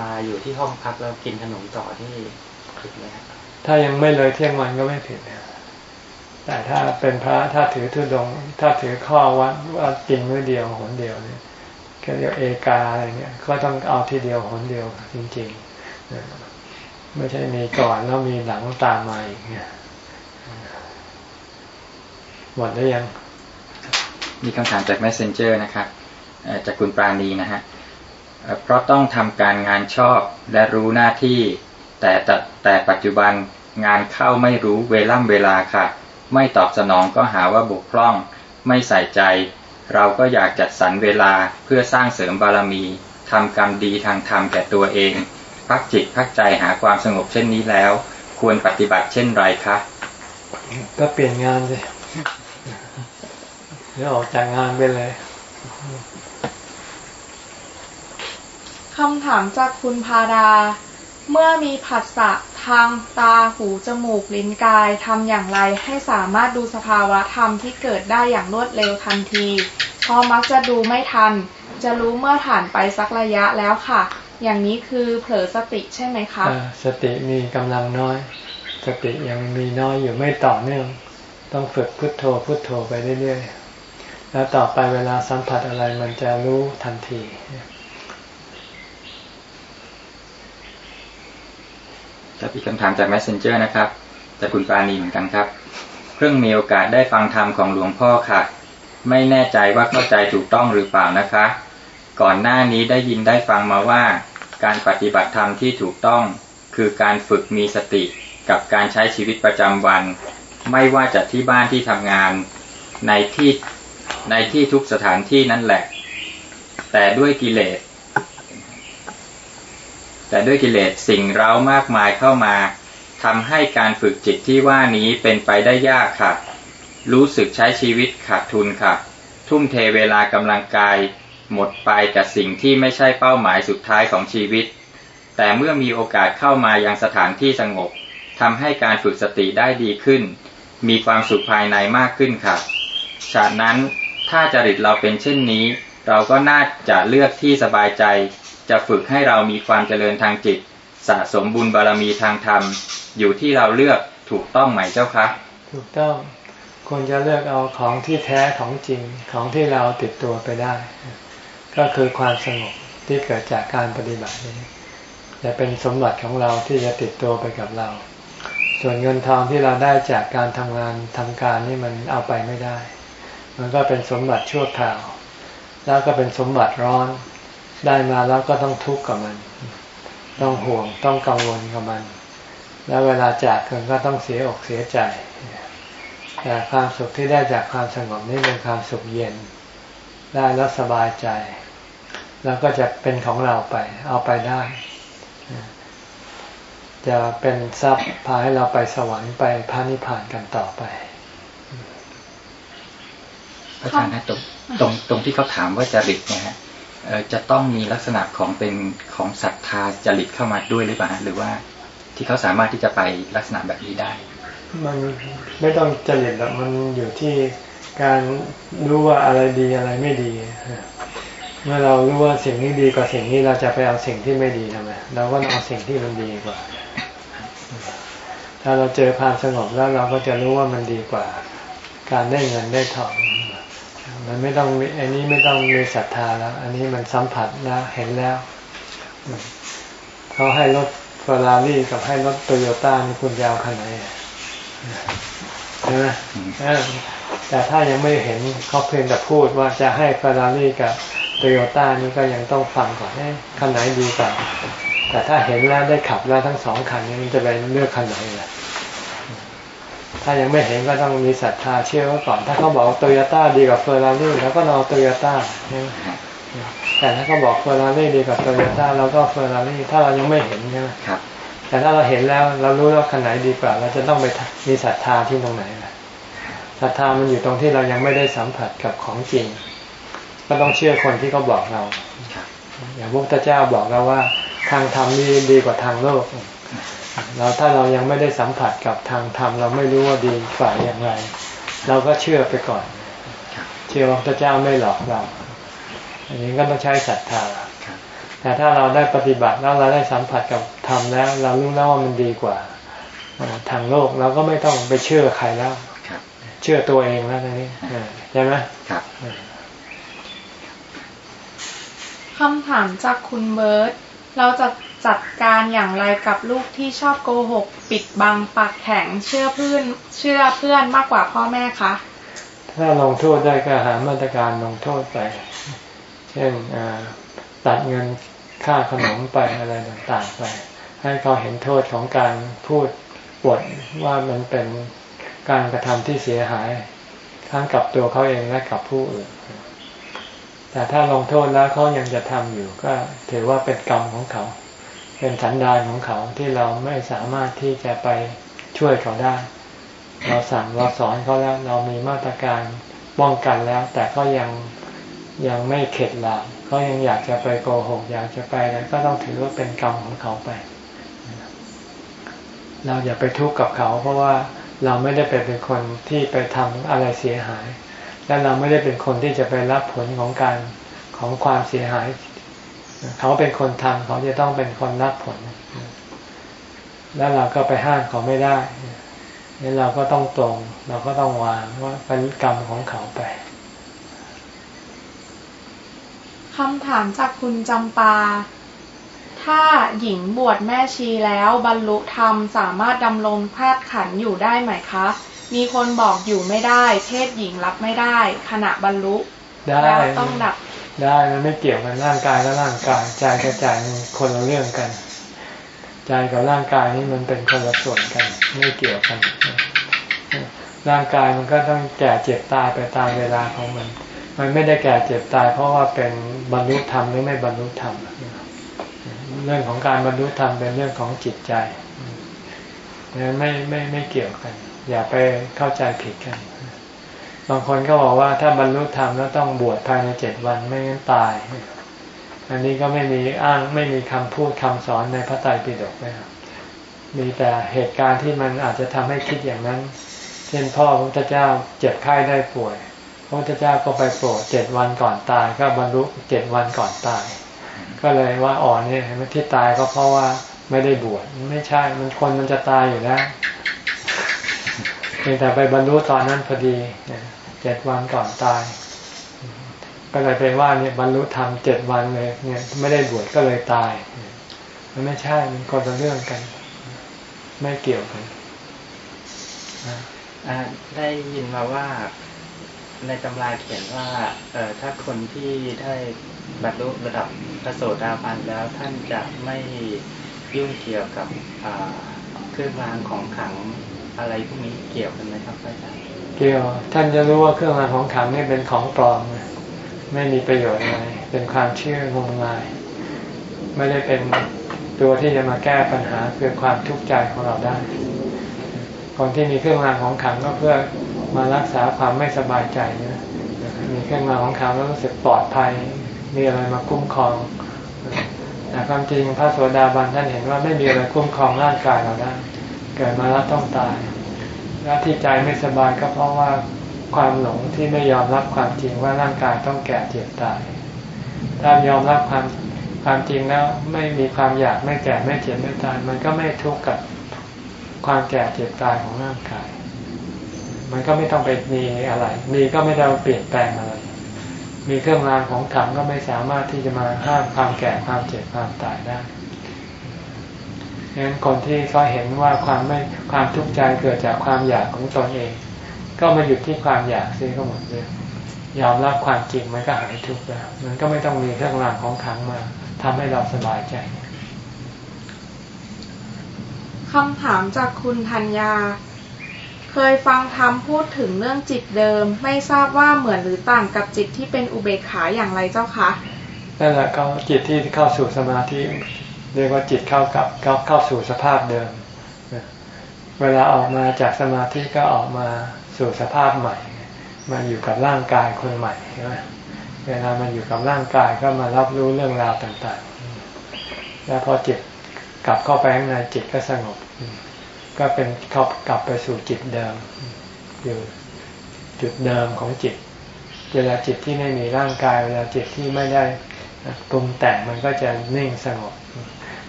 มาอยู่ที่ห้องพักเรากินขนมต่อที่ผิดไหมครับถ้ายังไม่เลยเที่ยงวันก็ไม่ผิดนะ แต่ถ้าเป็นพระถ้าถือทุดง ถ้าถือข้อวัดว่ากินมื้อเดียวหนเดียวเนี่ยเรียกเอกาอะไรเนี่ยก็ต้องเอาทีเดียวหนเดียวจริงๆไม่ใช่มีก่อนแล้วมีหลังตามมาอีกเนี่ยหมดแล้วยัง มีคำถามจาก messenger นะครับจากคุณปราณีนะฮะเพราะต้องทำการงานชอบและรู้หน้าที่ แต่แต่แต่ปัจจุบันงานเข้าไม่รู้เวล่ำเวลาค่ะ ไม่ตอบสนองก็หาว่าบกพร่อง ไม่ใส่ใจ เราก็อยากจัดสรรเวลาเพื่อสร้างเสริมบารมีทำกรรมดีทางธรรมแก่ตัวเอง พักจิตพักใจหาความสงบเช่นนี้แล้ว ควรปฏิบัติเช่นไรคะก็เปลี่ยนงานเลยเดี๋ยวออกจากงานไปเลยคำถามจากคุณพาดา เมื่อมีผัสสะทางตาหูจมูกลิ้นกายทำอย่างไรให้สามารถดูสภาวะธรรมที่เกิดได้อย่างรวดเร็วทันทีเพราะมักจะดูไม่ทัน จะรู้เมื่อผ่านไปสักระยะแล้วค่ะ อย่างนี้คือเผลอสติใช่ไหมคะสติมีกำลังน้อย สติยังมีน้อยอยู่ไม่ต่อเนื่อง ต้องฝึกพุทโธพุทโธไปเรื่อยๆแล้วต่อไปเวลาสัมผัสอะไรมันจะรู้ทันที จะมีคำถามจาก messenger นะครับจากคุณปานีเหมือนกันครับ เพิ่งมีโอกาสได้ฟังธรรมของหลวงพ่อค่ะ ไม่แน่ใจว่าเข้าใจถูกต้องหรือเปล่านะคะ ก่อนหน้านี้ได้ยินได้ฟังมาว่า การปฏิบัติธรรมที่ถูกต้อง คือการฝึกมีสติกับการใช้ชีวิตประจำวัน ไม่ว่าจะที่บ้านที่ทำงานในที่ในที่ทุกสถานที่นั่นแหละ แต่ด้วยกิเลส แต่ด้วยกิเลสสิ่งเร้ามากมายเข้ามาทำให้การฝึกจิตที่ว่านี้เป็นไปได้ยากค่ะ รู้สึกใช้ชีวิตขาดทุนค่ะ ทุ่มเทเวลากำลังกาย หมดไปกับสิ่งที่ไม่ใช่เป้าหมายสุดท้ายของชีวิต แต่เมื่อมีโอกาสเข้ามายังสถานที่สงบทำให้การฝึกสติได้ดีขึ้น มีความสุขภายในมากขึ้นค่ะฉะนั้นถ้าจริตเราเป็นเช่นนี้ เราก็น่าจะเลือกที่สบายใจ จะฝึกให้เรามีความเจริญทางจิต สะสมบุญบารมีทางธรรม อยู่ที่เราเลือกถูกต้องไหมเจ้าคะ ถูกต้องควรจะเลือกเอาของที่แท้ของจริงของที่เราติดตัวไปได้ ก็คือความสงบที่เกิดจากการปฏิบัตินี้จะเป็นสมบัติของเราที่จะติดตัวไปกับเรา ส่วนเงินทองที่เราได้จากการทำงานทำการนี่มันเอาไปไม่ได้ มันก็เป็นสมบัติชั่วคราว แล้วก็เป็นสมบัติร้อน ได้มาแล้วก็ต้องทุกข์กับมัน ต้องห่วงต้องกังวลกับมัน แล้วเวลาจากกันก็ต้องเสียอกเสียใจ แต่ความสุขที่ได้จากความสงบนี่เป็นความสุขเย็น ได้แล้วสบายใจ แล้วก็จะเป็นของเราไป เอาไปได้ จะเป็นทรัพย์พาให้เราไปสวรรค์ไปพระนิพพานกันต่อไปพระอาจารย์นะตรงตรงตรงที่เขาถามว่าจริตเนี่ยฮะ จะต้องมีลักษณะของเป็นของศรัทธาจริตเข้ามาด้วยหรือเปล่าหรือว่าที่เขาสามารถที่จะไปลักษณะแบบนี้ได้ มันไม่ต้องจริตหรอกมันอยู่ที่การรู้ว่าอะไรดีอะไรไม่ดี เมื่อเรารู้ว่าสิ่งนี้ดีกว่าสิ่งนี้เราจะไปเอาสิ่งที่ไม่ดีทำไมเราก็เอาสิ่งที่มันดีกว่า ถ้าเราเจอความสงบแล้วเราก็จะรู้ว่ามันดีกว่า การได้เงินได้ทอง มันไม่ต้องอันนี้ไม่ต้องมีศรัทธาแล้ว อันนี้มันสัมผัสแล้วเห็นแล้ว เขาให้รถเฟอร์รารี่กับให้รถโตโยต้านี่คุณยาวขนาดไหนใช่ไหมแต่ถ้ายังไม่เห็นเขาเพียงแต่พูดว่าจะให้เฟอร์รารี่กับโตโยต้านี่ก็ยังต้องฟังก่อนให้คันไหนดีกว่าแต่ถ้าเห็นแล้วได้ขับแล้วทั้งสองคันนี้มันจะไปเลือกคันไหนล่ะ ถ้ายังไม่เห็นก็ต้องมีศรัทธาเชื่อว่าก่อน ถ้าเขาบอกโตโยต้าดีกว่าเฟอร์รารี่แล้วก็เอาโตโยต้าแต่ถ้าเขาบอกเฟอร์รารี่ดีกว่าโตโยต้าเราก็เฟอร์รารี่ถ้าเรายังไม่เห็นใช่ไหมแต่ถ้าเราเห็นแล้วเรารู้ว่าคันไหนดีกว่า เราจะต้องไปมีศรัทธาที่ตรงไหนล่ะศรัทธามันอยู่ตรงที่เรายังไม่ได้สัมผัสกับของจริง ก็ต้องเชื่อคนที่เขาบอกเราอย่างพระพุทธเจ้าบอกเราว่า ทางธรรมนี่ดีกว่าทางโลก เราถ้าเรายังไม่ได้สัมผัสกับทางธรรมเราไม่รู้ว่าดีฝ่ายอย่างไร เราก็เชื่อไปก่อน เชื่อว่าพระเจ้าไม่หลอกเรา อันนี้ก็ต้องใช้ศรัทธาแต่ถ้าเราได้ปฏิบัติแล้วเราได้สัมผัสกับธรรมแล้ว เรารู้แล้วว่ามันดีกว่าทางโลกเราก็ไม่ต้องไปเชื่อใครแล้วเชื่อตัวเองแล้วทีนี้ใช่ไหมครับคำถามจากคุณเบิร์ตเราจะ จัดการอย่างไรกับลูกที่ชอบโกหก ปิดบังปากแข็งเชื่อเพื่อนเชื่อเพื่อนมากกว่าพ่อแม่คะถ้าลงโทษได้ก็หามาตรการลงโทษไป เช่นตัดเงินค่าขนมไปอะไรต่างๆไป ให้เขาเห็นโทษของการพูดปวดว่ามันเป็นการกระทำที่เสียหายทั้งกับตัวเขาเองและกับผู้อื่น แต่ถ้าลงโทษแล้วเขายังจะทำอยู่ก็ถือว่าเป็นกรรมของเขา เป็นสันดานของเขาที่เราไม่สามารถที่จะไปช่วยเขาได้ เราสั่งเราสอนเขาแล้วเรามีมาตรการป้องกันแล้ว แต่ก็ยังยังไม่เข็ดหลาบเขายังอยากจะไปโกหกอยากจะไปอะไรก็ต้องถือว่าเป็นกรรมของเขาไป เราอย่าไปทุกข์กับเขา เพราะว่าเราไม่ได้เป็นคนที่ไปทำอะไรเสียหาย และเราไม่ได้เป็นคนที่จะไปรับผลของการของความเสียหาย เขาเป็นคนทำเขาจะต้องเป็นคนรับผล แล้วเราก็ไปห้ามเขาไม่ได้นี่เราก็ต้องตรง เราก็ต้องวางว่าเป็นกรรมของเขาไปคำถามจากคุณจำปา ถ้าหญิงบวชแม่ชีแล้วบรรลุธรรมสามารถดำรงธาตุขันอยู่ได้ไหมคะ มีคนบอกอยู่ไม่ได้ เพศหญิงรับไม่ได้ ขณะบรรลุแล้วต้องดับ ได้มันไม่เกี่ยวกันร่างกายก็ร่างกายใจกับใจมันคนละเรื่องกัน ใจกับร่างกายนี่มันเป็นคนละส่วนกัน ไม่เกี่ยวกัน ร่างกายมันก็ต้องแก่เจ็บตายไปตามเวลาของมัน มันไม่ได้แก่เจ็บตาย เพราะว่าเป็นบรรลุธรรมหรือไม่บรรลุธรรมเรื่องของการบรรลุธรรมเป็นเรื่องของจิตใจนั้นไม่ไม่ไม่เกี่ยวกัน อย่าไปเข้าใจผิดกัน บางคนก็บอกว่าถ้าบรรลุธรรมแล้วต้องบวชภายในเจ็ดวันไม่งั้นตาย อันนี้ก็ไม่มีอ้างไม่มีคำพูดคำสอนในพระไตรปิฎกนะครับมีแต่เหตุการณ์ที่มันอาจจะทำให้คิดอย่างนั้น เช่นพ่อพระพุทธเจ้าเจ็บไข้ได้ป่วย พระพุทธเจ้าก็ไปโปรดเจ็ดวันก่อนตาย ก็บรรลุเจ็ดวันก่อนตาย ก็เลยว่าอ่อนเนี่ยที่ตายก็เพราะว่าไม่ได้บวชไม่ใช่มันคนมันจะตายอยู่แล้ว พียงแต่ไปบรรลุตอนนั้นพอดีเจ็ดวันก่อนตาย ก็เลยไปว่าเนี่ยบรรลุธรรมเจ็ดวันเลยเนี่ยไม่ได้บวชก็เลยตาย มันไม่ใช่มันคนละเรื่องกัน ไม่เกี่ยวกันได้ยินมาว่าในตำราเขียนว่าเออถ้าคนที่ได้บรรลุระดับพระโสดาบันแล้วท่านจะไม่ยุ่งเกี่ยวกับเครื่องรางของขัง อะไรพวกนี้เกี่ยวกันไหมครับอาจารย์เกี่ยว ท่านจะรู้ว่าเครื่องรางของขังนี่เป็นของปลอมไม่มีประโยชน์อะไรเป็นความเชื่องมงาย ไม่ได้เป็นตัวที่จะมาแก้ปัญหาคือความทุกข์ใจของเราได้คนที่มีเครื่องรางของขังก็เพื่อมารักษาความไม่สบายใจนะมีเครื่องรางของขังแล้วรู้สึกปลอดภัย มีอะไรมาคุ้มครองแต่ความจริงพระโสดาบันท่านเห็นว่าไม่มีอะไรคุ้มครองร่างกายเราได้ เกิดมาแล้วต้องตาย และที่ใจไม่สบายก็เพราะว่าความหลงที่ไม่ยอมรับความจริงว่าร่างกายต้องแก่เจ็บตาย ถ้ายอมรับความความจริงแล้วไม่มีความอยากไม่แก่ไม่เจ็บไม่ตาย มันก็ไม่ทุกข์กับความแก่เจ็บตายของร่างกาย มันก็ไม่ต้องไปมีอะไร มีก็ไม่ได้เปลี่ยนแปลงอะไร มีเครื่องรางของขังก็ไม่สามารถที่จะมาห้ามความแก่ความเจ็บความตายได้ งนั้นคนที่เขาเห็นว่าความไม่ความทุกข์ใจเกิดจากความอยากของตนเอง ก็มาหยุดที่ความอยากซิก็หมดเลยยอมรับความจริงมันก็หายทุกข์แล้วมันก็ไม่ต้องมีเครื่องรางของขังมาทำให้เราสบายใจคำถามจากคุณธัญญา เคยฟังธรรมพูดถึงเรื่องจิตเดิม ไม่ทราบว่าเหมือนหรือต่างกับจิตที่เป็นอุเบกขาอย่างไรเจ้าคะนั่นแหละก็จิตที่เข้าสู่สมาธิ เรียกว่าจิตเข้ากับเข้าเข้าสู่สภาพเดิม เวลาออกมาจากสมาธิก็ออกมาสู่สภาพใหม่ มาอยู่กับร่างกายคนใหม่ใช่ไหมเวลามาอยู่กับร่างกายก็มารับรู้เรื่องราวต่างๆ แล้วพอจิตกลับเข้าไปข้างในจิตก็สงบ ก็เป็นเข้ากลับไปสู่จิตเดิม อยู่จุดเดิมของจิต เวลาจิตที่ไม่มีร่างกาย เวลาจิตที่ไม่ได้ปรุงแต่งมันก็จะนิ่งสงบ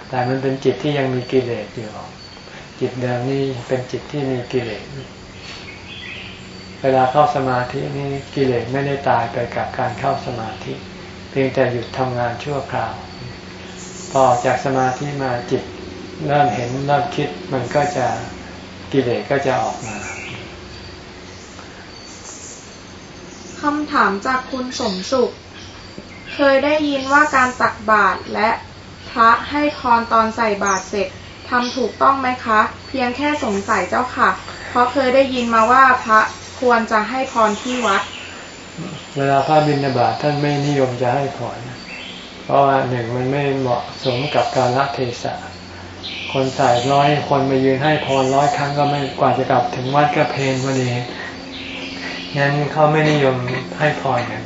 แต่มันเป็นจิตที่ยังมีกิเลสอยู่ จิตเดิมนี่เป็นจิตที่มีกิเลส เวลาเข้าสมาธินี่กิเลสไม่ได้ตายไปกับการเข้าสมาธิ เพียงแต่หยุดทำงานชั่วคราว พอจากสมาธิมาจิตเริ่มเห็นเริ่มคิดมันก็จะกิเลสก็จะออกมาคำถามจากคุณสมสุข เคยได้ยินว่าการตักบาตรและ พระให้พรตอนใส่บาตรเสร็จทำถูกต้องไหมคะ เพียงแค่สงสัยเจ้าค่ะ เพราะเคยได้ยินมาว่าพระควรจะให้พรที่วัด เวลาพระบิณฑบาตท่านไม่นิยมจะให้พรเพราะว่าหนึ่งมันไม่เหมาะสมกับการละเทศะคนใส่ร้อยคนมายืนให้พรร้อยครั้งก็ไม่กว่าจะกลับถึงวัดก็เพลนพอดีงั้นเขาไม่นิยมให้พรกัน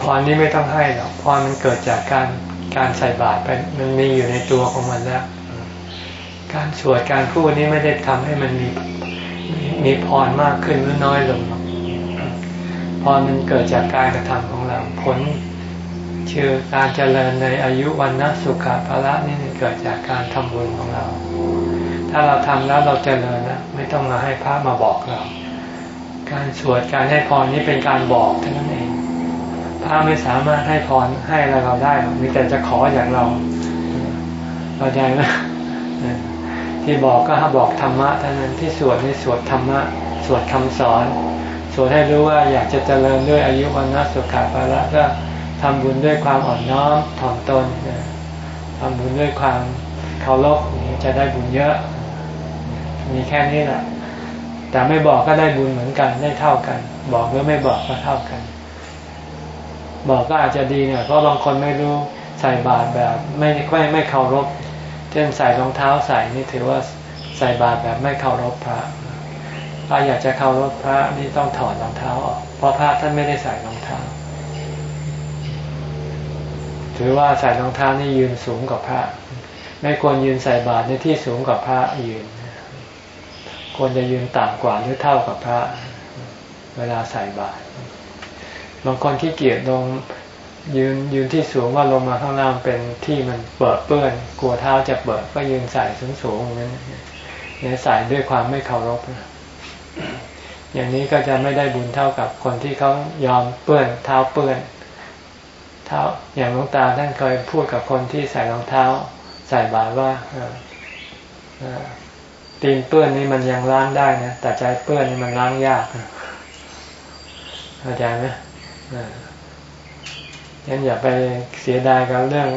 พรนี้ไม่ต้องให้หรอกพรมันเกิดจากการ การใส่บาตรไปมันมีอยู่ในตัวของมันแล้ว การสวดการพูดนี้ไม่ได้ทำให้มันมีมีพรมากขึ้นหรือน้อยลงพรมันเกิดจากการกระทำของเราผลคือการเจริญในอายุวันนะสุขภาระนี่เกิดจากการทำบุญของเรา ถ้าเราทำแล้วเราเจริญนะไม่ต้องมาให้พระมาบอกเรา การสวดการให้พรนี้เป็นการบอกเท่านั้นเอง พระไม่สามารถให้พรให้อะไรเราได้ มีแต่จะขออย่างเราเข้าใจไหมที่บอกก็บอกธรรมะเท่านั้นที่สวดนี่สวดธรรมะสวดคำสอน สวดให้รู้ว่าอยากจะเจริญด้วยอายุวันนะสุขาภาระก็ทำบุญด้วยความอ่อนน้อมถ่อมตนทำบุญด้วยความเคารพนี้จะได้บุญเยอะ มีแค่นี้แหละแต่ไม่บอกก็ได้บุญเหมือนกันได้เท่ากัน บอกหรือไม่บอกก็เท่ากัน บอกก็อาจจะดีเนี่ยเพราะบางคนไม่รู้ใส่บาตรแบบไม่ไม่ไม่เคารพ เช่นใส่รองเท้าใส่นี่ถือว่าใส่บาตรแบบไม่เคารพพระ ถ้าอยากจะเคารพพระนี่ต้องถอดรองเท้าออก เพราะพระท่านไม่ได้ใส่รองเท้า ถือว่าใส่รองเท้านี่ยืนสูงกว่าพระ ไม่ควรยืนใส่บาตรในที่สูงกว่าพระยืน ควรจะยืนต่ำกว่าหรือเท่ากับพระ เวลาใส่บาตร บางคนขี้เกียจลงยืนยืนที่สูงว่าลงมาข้างล่างเป็นที่มันเปิดเปื้อน กลัวเท้าจะเปิดก็ยืนใส่สูงสูงนั้นเนี่ยใส่ด้วยความไม่เคารพอย่างนี้ก็จะไม่ได้บุญเท่ากับคนที่เขายอมเปื้อนเท้าเปื้อนเท้าอย่างหลวงตาท่านเคยพูดกับคนที่ใส่รองเท้า ใส่บาตรว่าตีนเปื้อนนี่มันยังล้างได้นะแต่ใจเปื้อนนี่มันล้างยากเข้าใจไหม งั้นอย่าไปเสียดายกับเรื่อง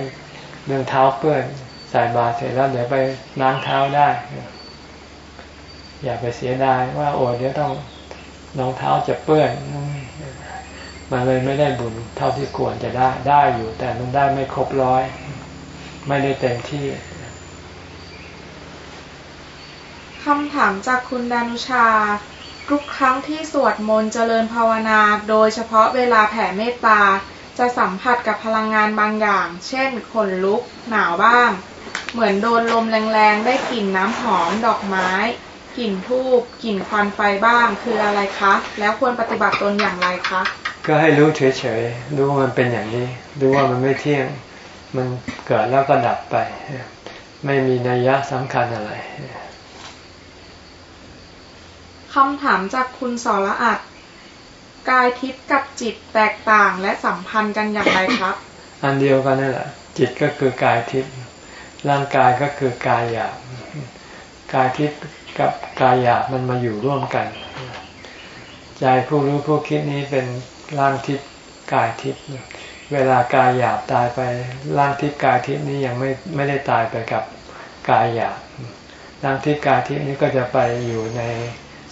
เรื่องเท้าเปื้อนใส่บาตรเสร็จแล้วเดี๋ยวไปล้างเท้าได้ อย่าไปเสียดายว่าโอ้เดี๋ยวต้องรองเท้าจะเปื้อนมันเลยไม่ได้บุญเท่าที่ควรจะได้ได้อยู่ แต่มันได้ไม่ครบร้อย ไม่ได้เต็มที่คำถามจากคุณดานุชา ทุกครั้งที่สวดมนต์เจริญภาวนา โดยเฉพาะเวลาแผ่เมตตา จะสัมผัสกับพลังงานบางอย่าง เช่น ขนลุก หนาวบ้าง เหมือนโดนลมแรงๆ ได้กลิ่นน้ำหอม ดอกไม้ กลิ่นทูบกลิ่นควันไฟบ้าง คืออะไรคะ แล้วควรปฏิบัติตนอย่างไรคะ ก็ให้รู้เฉยๆ รู้ว่ามันเป็นอย่างนี้ รู้ว่ามันไม่เที่ยง มันเกิดแล้วก็ดับไป ไม่มีนัยยะสำคัญอะไร คำถามจากคุณสรอัดกายทิพย์กับจิตแตกต่างและสัมพันธ์กันอย่างไรครับ อันเดียวกันนั่นแหละ จิตก็คือกายทิพย์ร่างกายก็คือกายหยาบกายทิพย์กับกายหยาบมันมาอยู่ร่วมกัน ใจผู้รู้ผู้คิดนี้เป็นร่างทิพย์กายทิพย์เวลากายหยาบตายไปร่างทิพย์กายทิพย์นี้ยังไม่ไม่ได้ตายไปกับกายหยาบร่างทิพย์กายทิพย์นี้ก็จะไปอยู่ใน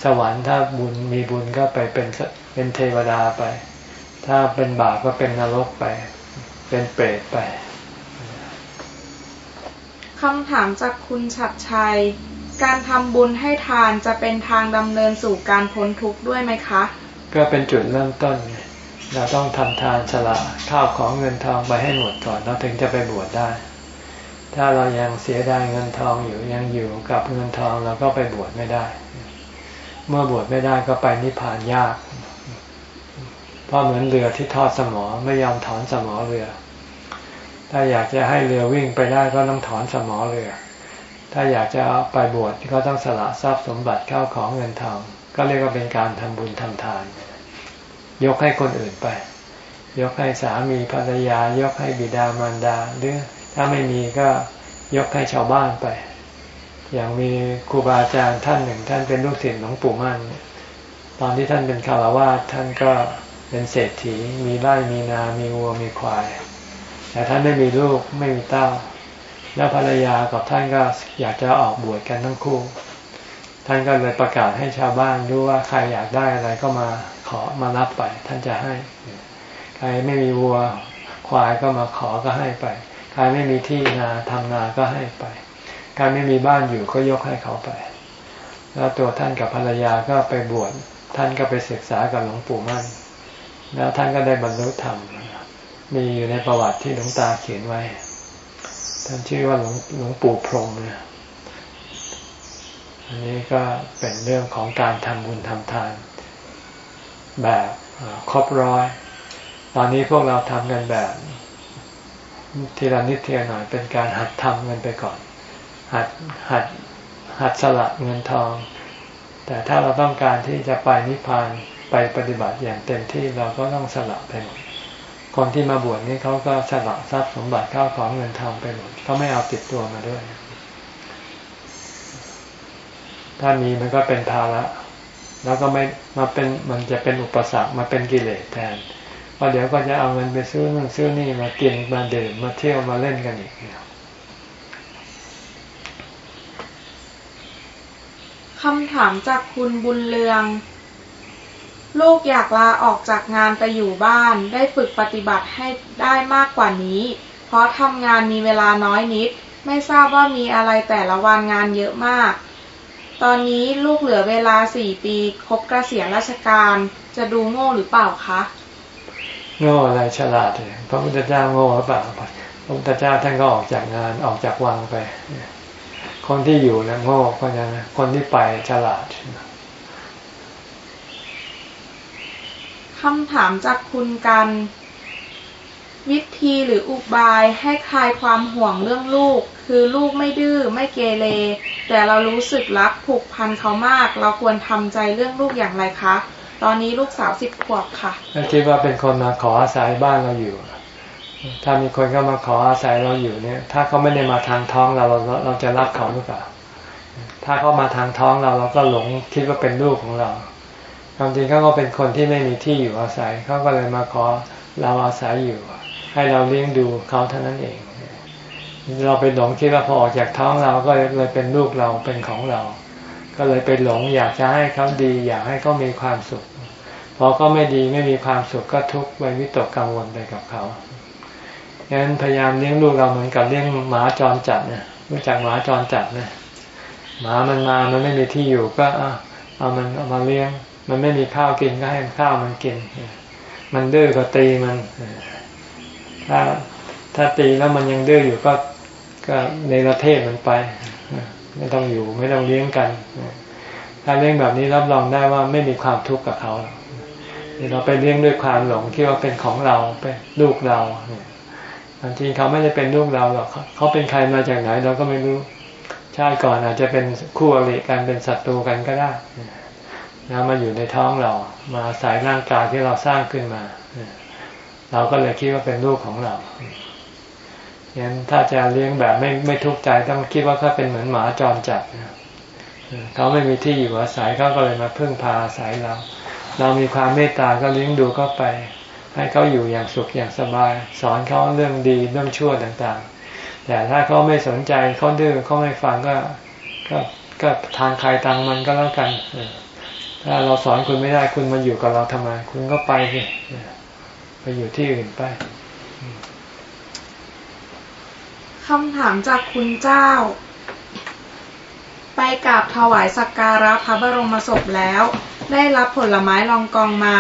สวรรค์ถ้าบุญมีบุญก็ไปเป็นเป็นเทวดาไป ถ้าเป็นบาปก็เป็นนรกไป เป็นเปรตไปคำถามจากคุณฉัดชัย การทำบุญให้ทานจะเป็นทางดำเนินสู่การพ้นทุกข์ด้วยไหมคะ ก็เป็นจุดเริ่มต้นเราต้องทำทานสละข้าวของเงินทองไปให้หมดก่อนเราถึงจะไปบวชได้ ถ้าเรายังเสียดายเงินทองอยู่ยังอยู่กับเงินทองเราก็ไปบวชไม่ได้ เมื่อบวชไม่ได้ก็ไปนิพพานยาก เพราะเหมือนเรือที่ทอดสมอไม่ยอมถอนสมอเรือ ถ้าอยากจะให้เรือวิ่งไปได้ก็ต้องถอนสมอเรือ ถ้าอยากจะไปบวชก็ต้องสละทรัพย์สมบัติเข้าของเงินทองก็เรียกว่าเป็นการทำบุญทำทาน ยกให้คนอื่นไป ยกให้สามีภรรยา ยกให้บิดามารดาหรือถ้าไม่มีก็ยกให้ชาวบ้านไป อย่างมีครูบาอาจารย์ท่านหนึ่ง ท่านเป็นลูกศิษย์หลวงปู่มั่นตอนที่ท่านเป็นคารวะท่านก็เป็นเศรษฐี มีไร่มีนา มีวัวมีควาย แต่ท่านไม่มีลูกไม่มีเต้า แล้วภรรยากับท่านก็อยากจะออกบวชกันทั้งคู่ ท่านก็เลยประกาศให้ชาวบ้านรู้ว่าใครอยากได้อะไรก็มาขอมารับไป ท่านจะให้ ใครไม่มีวัวควายก็มาขอก็ให้ไป ใครไม่มีที่นาทำนาก็ให้ไป การไม่มีบ้านอยู่ก็ยกให้เขาไป แล้วตัวท่านกับภรรยาก็ไปบวชท่านก็ไปศึกษากับหลวงปู่มั่น แล้วท่านก็ได้บรรลุธรรม มีอยู่ในประวัติที่หลวงตาเขียนไว้ ท่านชื่อว่าหลวงหลวงปู่พรมนะอันนี้ก็เป็นเรื่องของการทำบุญทำทาน แบบครบร้อย ตอนนี้พวกเราทำกันแบบทีละนิดทีละหน่อยเป็นการหัดทำกันไปก่อน หัดหัดหัดสละเงินทอง แต่ถ้าเราต้องการที่จะไปนิพพานไปปฏิบัติอย่างเต็มที่เราก็ต้องสละไปหมดคนที่มาบวชนี่เขาก็สละทรัพย์สมบัติเข้าของเงินทองไปหมดเขาไม่เอาติดตัวมาด้วย ถ้ามีมันก็เป็นภาระแล้วก็ไม่มาเป็นมันจะเป็นอุปสรรคมาเป็นกิเลสแทนเพราะเดี๋ยวก็จะเอาเงินไปซื้อนู่นซื้อนี่มากินมาดื่มมาเที่ยวมาเล่นกันอีก คำถามจากคุณบุญเลือง ลูกอยากลาออกจากงานไปอยู่บ้าน ได้ฝึกปฏิบัติให้ได้มากกว่านี้ เพราะทำงานมีเวลาน้อยนิด ไม่ทราบว่ามีอะไรแต่ละวันงานเยอะมาก ตอนนี้ลูกเหลือเวลาสี่ปีครบเกษียณราชการ จะดูโง่หรือเปล่าคะโง่อะไรฉลาดเลยพระพุทธเจ้าโง่หรือเปล่าพระพุทธเจ้าท่านก็ออกจากงานออกจากวังไป คนที่อยู่นะโง่คนนั้นคนที่ไปฉลาดคำถามจากคุณกัน วิธีหรืออุบายให้คลายความห่วงเรื่องลูก คือลูกไม่ดื้อไม่เกเร แต่เรารู้สึกรักผูกพันเขามาก เราควรทำใจเรื่องลูกอย่างไรคะ ตอนนี้ลูกสาวสิบขวบค่ะคิดว่าเป็นคนมาขออาศัยบ้านเราอยู่ ถ้ามีคนเข้ามาขออาศัยเราอยู่เนี่ย ถ้าเขาไม่ได้มาทางท้องเราเราเราจะรักเขาหรือเปล่า ถ้าเขามาทางท้องเราเราก็หลงคิดว่าเป็นลูกของเราความจริงเขาก็เป็นคนที่ไม่มีที่อยู่อาศัยเขาก็เลยมาขอเราอาศัยอยู่ ให้เราเลี้ยงดูเขาเท่านั้นเอง เราไปหลงคิดว่าพอออกจากท้องเราก็เลยเป็นลูกเราเป็นของเรา ก็เลยไปหลงอยากจะให้เขาดี อยากให้เขามีความสุขพอก็ไม่ดีไม่มีความสุขก็ทุกข์ไปวิตกกังวลไปกับเขา งั้นพยายามเลี้ยงลูกเราเหมือนกับเลี้ยงหมาจรจัดเนี่ยรู้จักหมาจรจัดนะหมามันมามันไม่มีที่อยู่ก็เอามันเอามาเลี้ยง มันไม่มีข้าวกินก็ให้ข้าวมันกิน มันดื้อก็ตีมันถ้าถ้าตีแล้วมันยังดื้ออยู่ก็ก็ในประเทศมันไป ไม่ต้องอยู่ไม่ต้องเลี้ยงกัน ถ้าเลี้ยงแบบนี้รับรองได้ว่าไม่มีความทุกข์กับเขาเราไปเลี้ยงด้วยความหลงคิดว่าเป็นของเราเป็นลูกเรา บางทีเขาไม่ได้เป็นลูกเราหรอกเขาเป็นใครมาจากไหนเราก็ไม่รู้ ชาติก่อนอาจจะเป็นคู่อริกันเป็นศัตรูกันก็ได้นะมาอยู่ในท้องเรา มาสายร่างกายที่เราสร้างขึ้นมา เราก็เลยคิดว่าเป็นลูกของเรางั้นถ้าจะเลี้ยงแบบไม่ไม่ทุกข์ใจต้องคิดว่าเขาเป็นเหมือนหมาจรจัดเขาไม่มีที่อยู่อาศัยเขาก็เลยมาพึ่งพาอาศัยเรา เรามีความเมตตาก็เลี้ยงดูเขาไป ให้เขาอยู่อย่างสุขอย่างสบาย สอนเขาเรื่องดีเรื่องชั่วต่างๆ แต่ถ้าเขาไม่สนใจเขาดื้อเขาไม่ฟังก็ก็ก็ทางใครทางมันก็แล้วกัน ถ้าเราสอนคุณไม่ได้คุณมาอยู่กับเราทำไม คุณก็ไปสิไปอยู่ที่อื่นไปคำถามจากคุณเจ้า ไปกราบถวายสักการะพระบรมศพแล้ว ได้รับผลไม้รองกองมา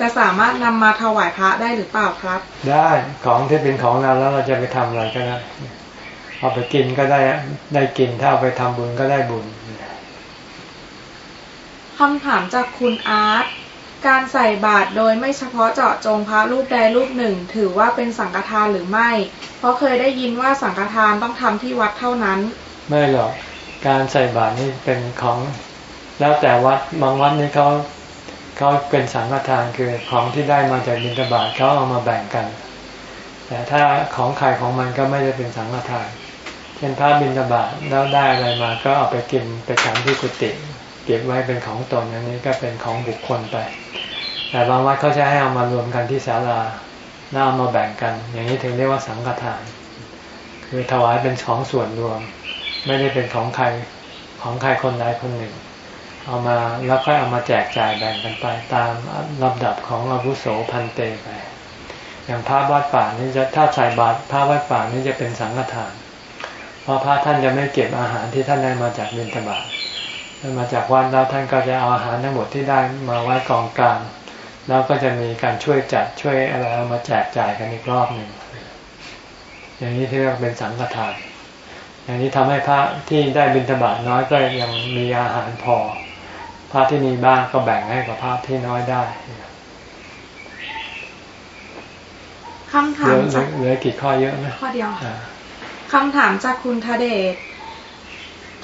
จะสามารถนำมาถวายพระได้หรือเปล่าครับ ได้ของที่เป็นของเราแล้วเราจะไปทำอะไรก็ได้เอาไปกินก็ได้ได้กินถ้าเอาไปทำบุญก็ได้บุญคำถามจากคุณอาร์ตการใส่บาตรโดยไม่เฉพาะเจาะจงพระรูปใดรูปหนึ่ง ถือว่าเป็นสังฆทานหรือไม่ เพราะเคยได้ยินว่าสังฆทานต้องทำที่วัดเท่านั้น ไม่หรอก การใส่บาตรนี่เป็นของ แล้วแต่วัดบางวัดนี่เขาเขาเป็นสังฆทานคือของที่ได้มาจากบิณฑบาตเขาเอามาแบ่งกัน แต่ถ้าของใครของมันก็ไม่ได้เป็นสังฆทาน เช่นพระบิณฑบาตแล้วได้อะไรมาก็เอาไปกินไปฉันที่กุฏิเก็บไว้เป็นของตนอันนี้ก็เป็นของบุคคลไป แต่บางวัดเขาจะให้เอามารวมกันที่ศาลาแล้วเอามาแบ่งกัน อย่างนี้ถึงเรียกว่าสังฆทาน คือถวายเป็นของส่วนรวม ไม่ได้เป็นของใครของใครคนใดคนหนึ่ง เอามาแล้วค่อยเอามาแจกจ่ายแบ่งกันไปตามลำดับของอาวุโสพันเตไป อย่างพระวัดป่านี่จะถ้าใส่บาตรพระวัดป่านี่จะเป็นสังฆทาน เพราะพระท่านจะไม่เก็บอาหารที่ท่านได้มาจากบิณฑบาตมาจากวัดแล้วท่านก็จะเอาอาหารทั้งหมดที่ได้มาไว้กองกลางแล้วก็จะมีการช่วยจัดช่วยอะไรเอามาแจกจ่ายกันอีกรอบหนึ่งอย่างนี้ที่เรียกเป็นสังฆทาน อย่างนี้ทำให้พระที่ได้บิณฑบาตน้อยก็ยังมีอาหารพอ พระที่มีบ้างก็แบ่งให้กับพระที่น้อยได้คำถามจากเหลือกี่ข้อเยอะไหมข้อเดียวคำถามจากคุณทเดช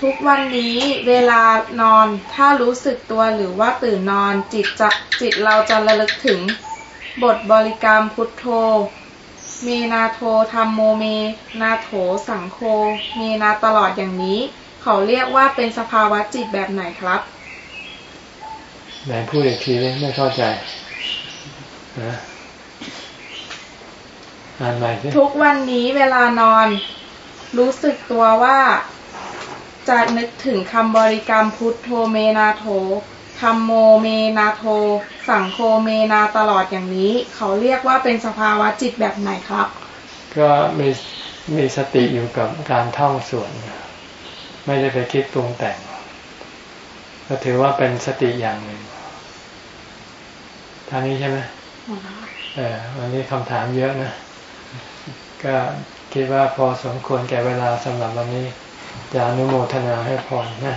ทุกวันนี้เวลานอนถ้ารู้สึกตัวหรือว่าตื่นนอนจิตจะจิตเราจะระลึกถึง บทบริกรรมพุทโธ เมนาโทธรรมโมเม นาโถสังโฆเมนาตลอดอย่างนี้ เขาเรียกว่าเป็นสภาวะจิตแบบไหนครับ ไหนพูดอีกทีเลยไม่เข้าใจนะอ่านใหม่สิทุกวันนี้เวลานอน รู้สึกตัวว่าจะนึกถึงคำบริกรรมพุทโธเมนาโถธรรมโมเมนาโท สังโฆเมนาตลอดอย่างนี้ เขาเรียกว่าเป็นสภาวะจิตแบบไหนครับ ก็มีมีสติอยู่กับการท่องสวดไม่ได้ไปคิดปรุงแต่ง ก็ถือว่าเป็นสติอย่างหนึ่ง ทางนี้ใช่ไหมเออวันนี้คำถามเยอะนะ ก็คิดว่าพอสมควรแก่เวลาสำหรับวันนี้ จะอนุโมทนาให้พรนะ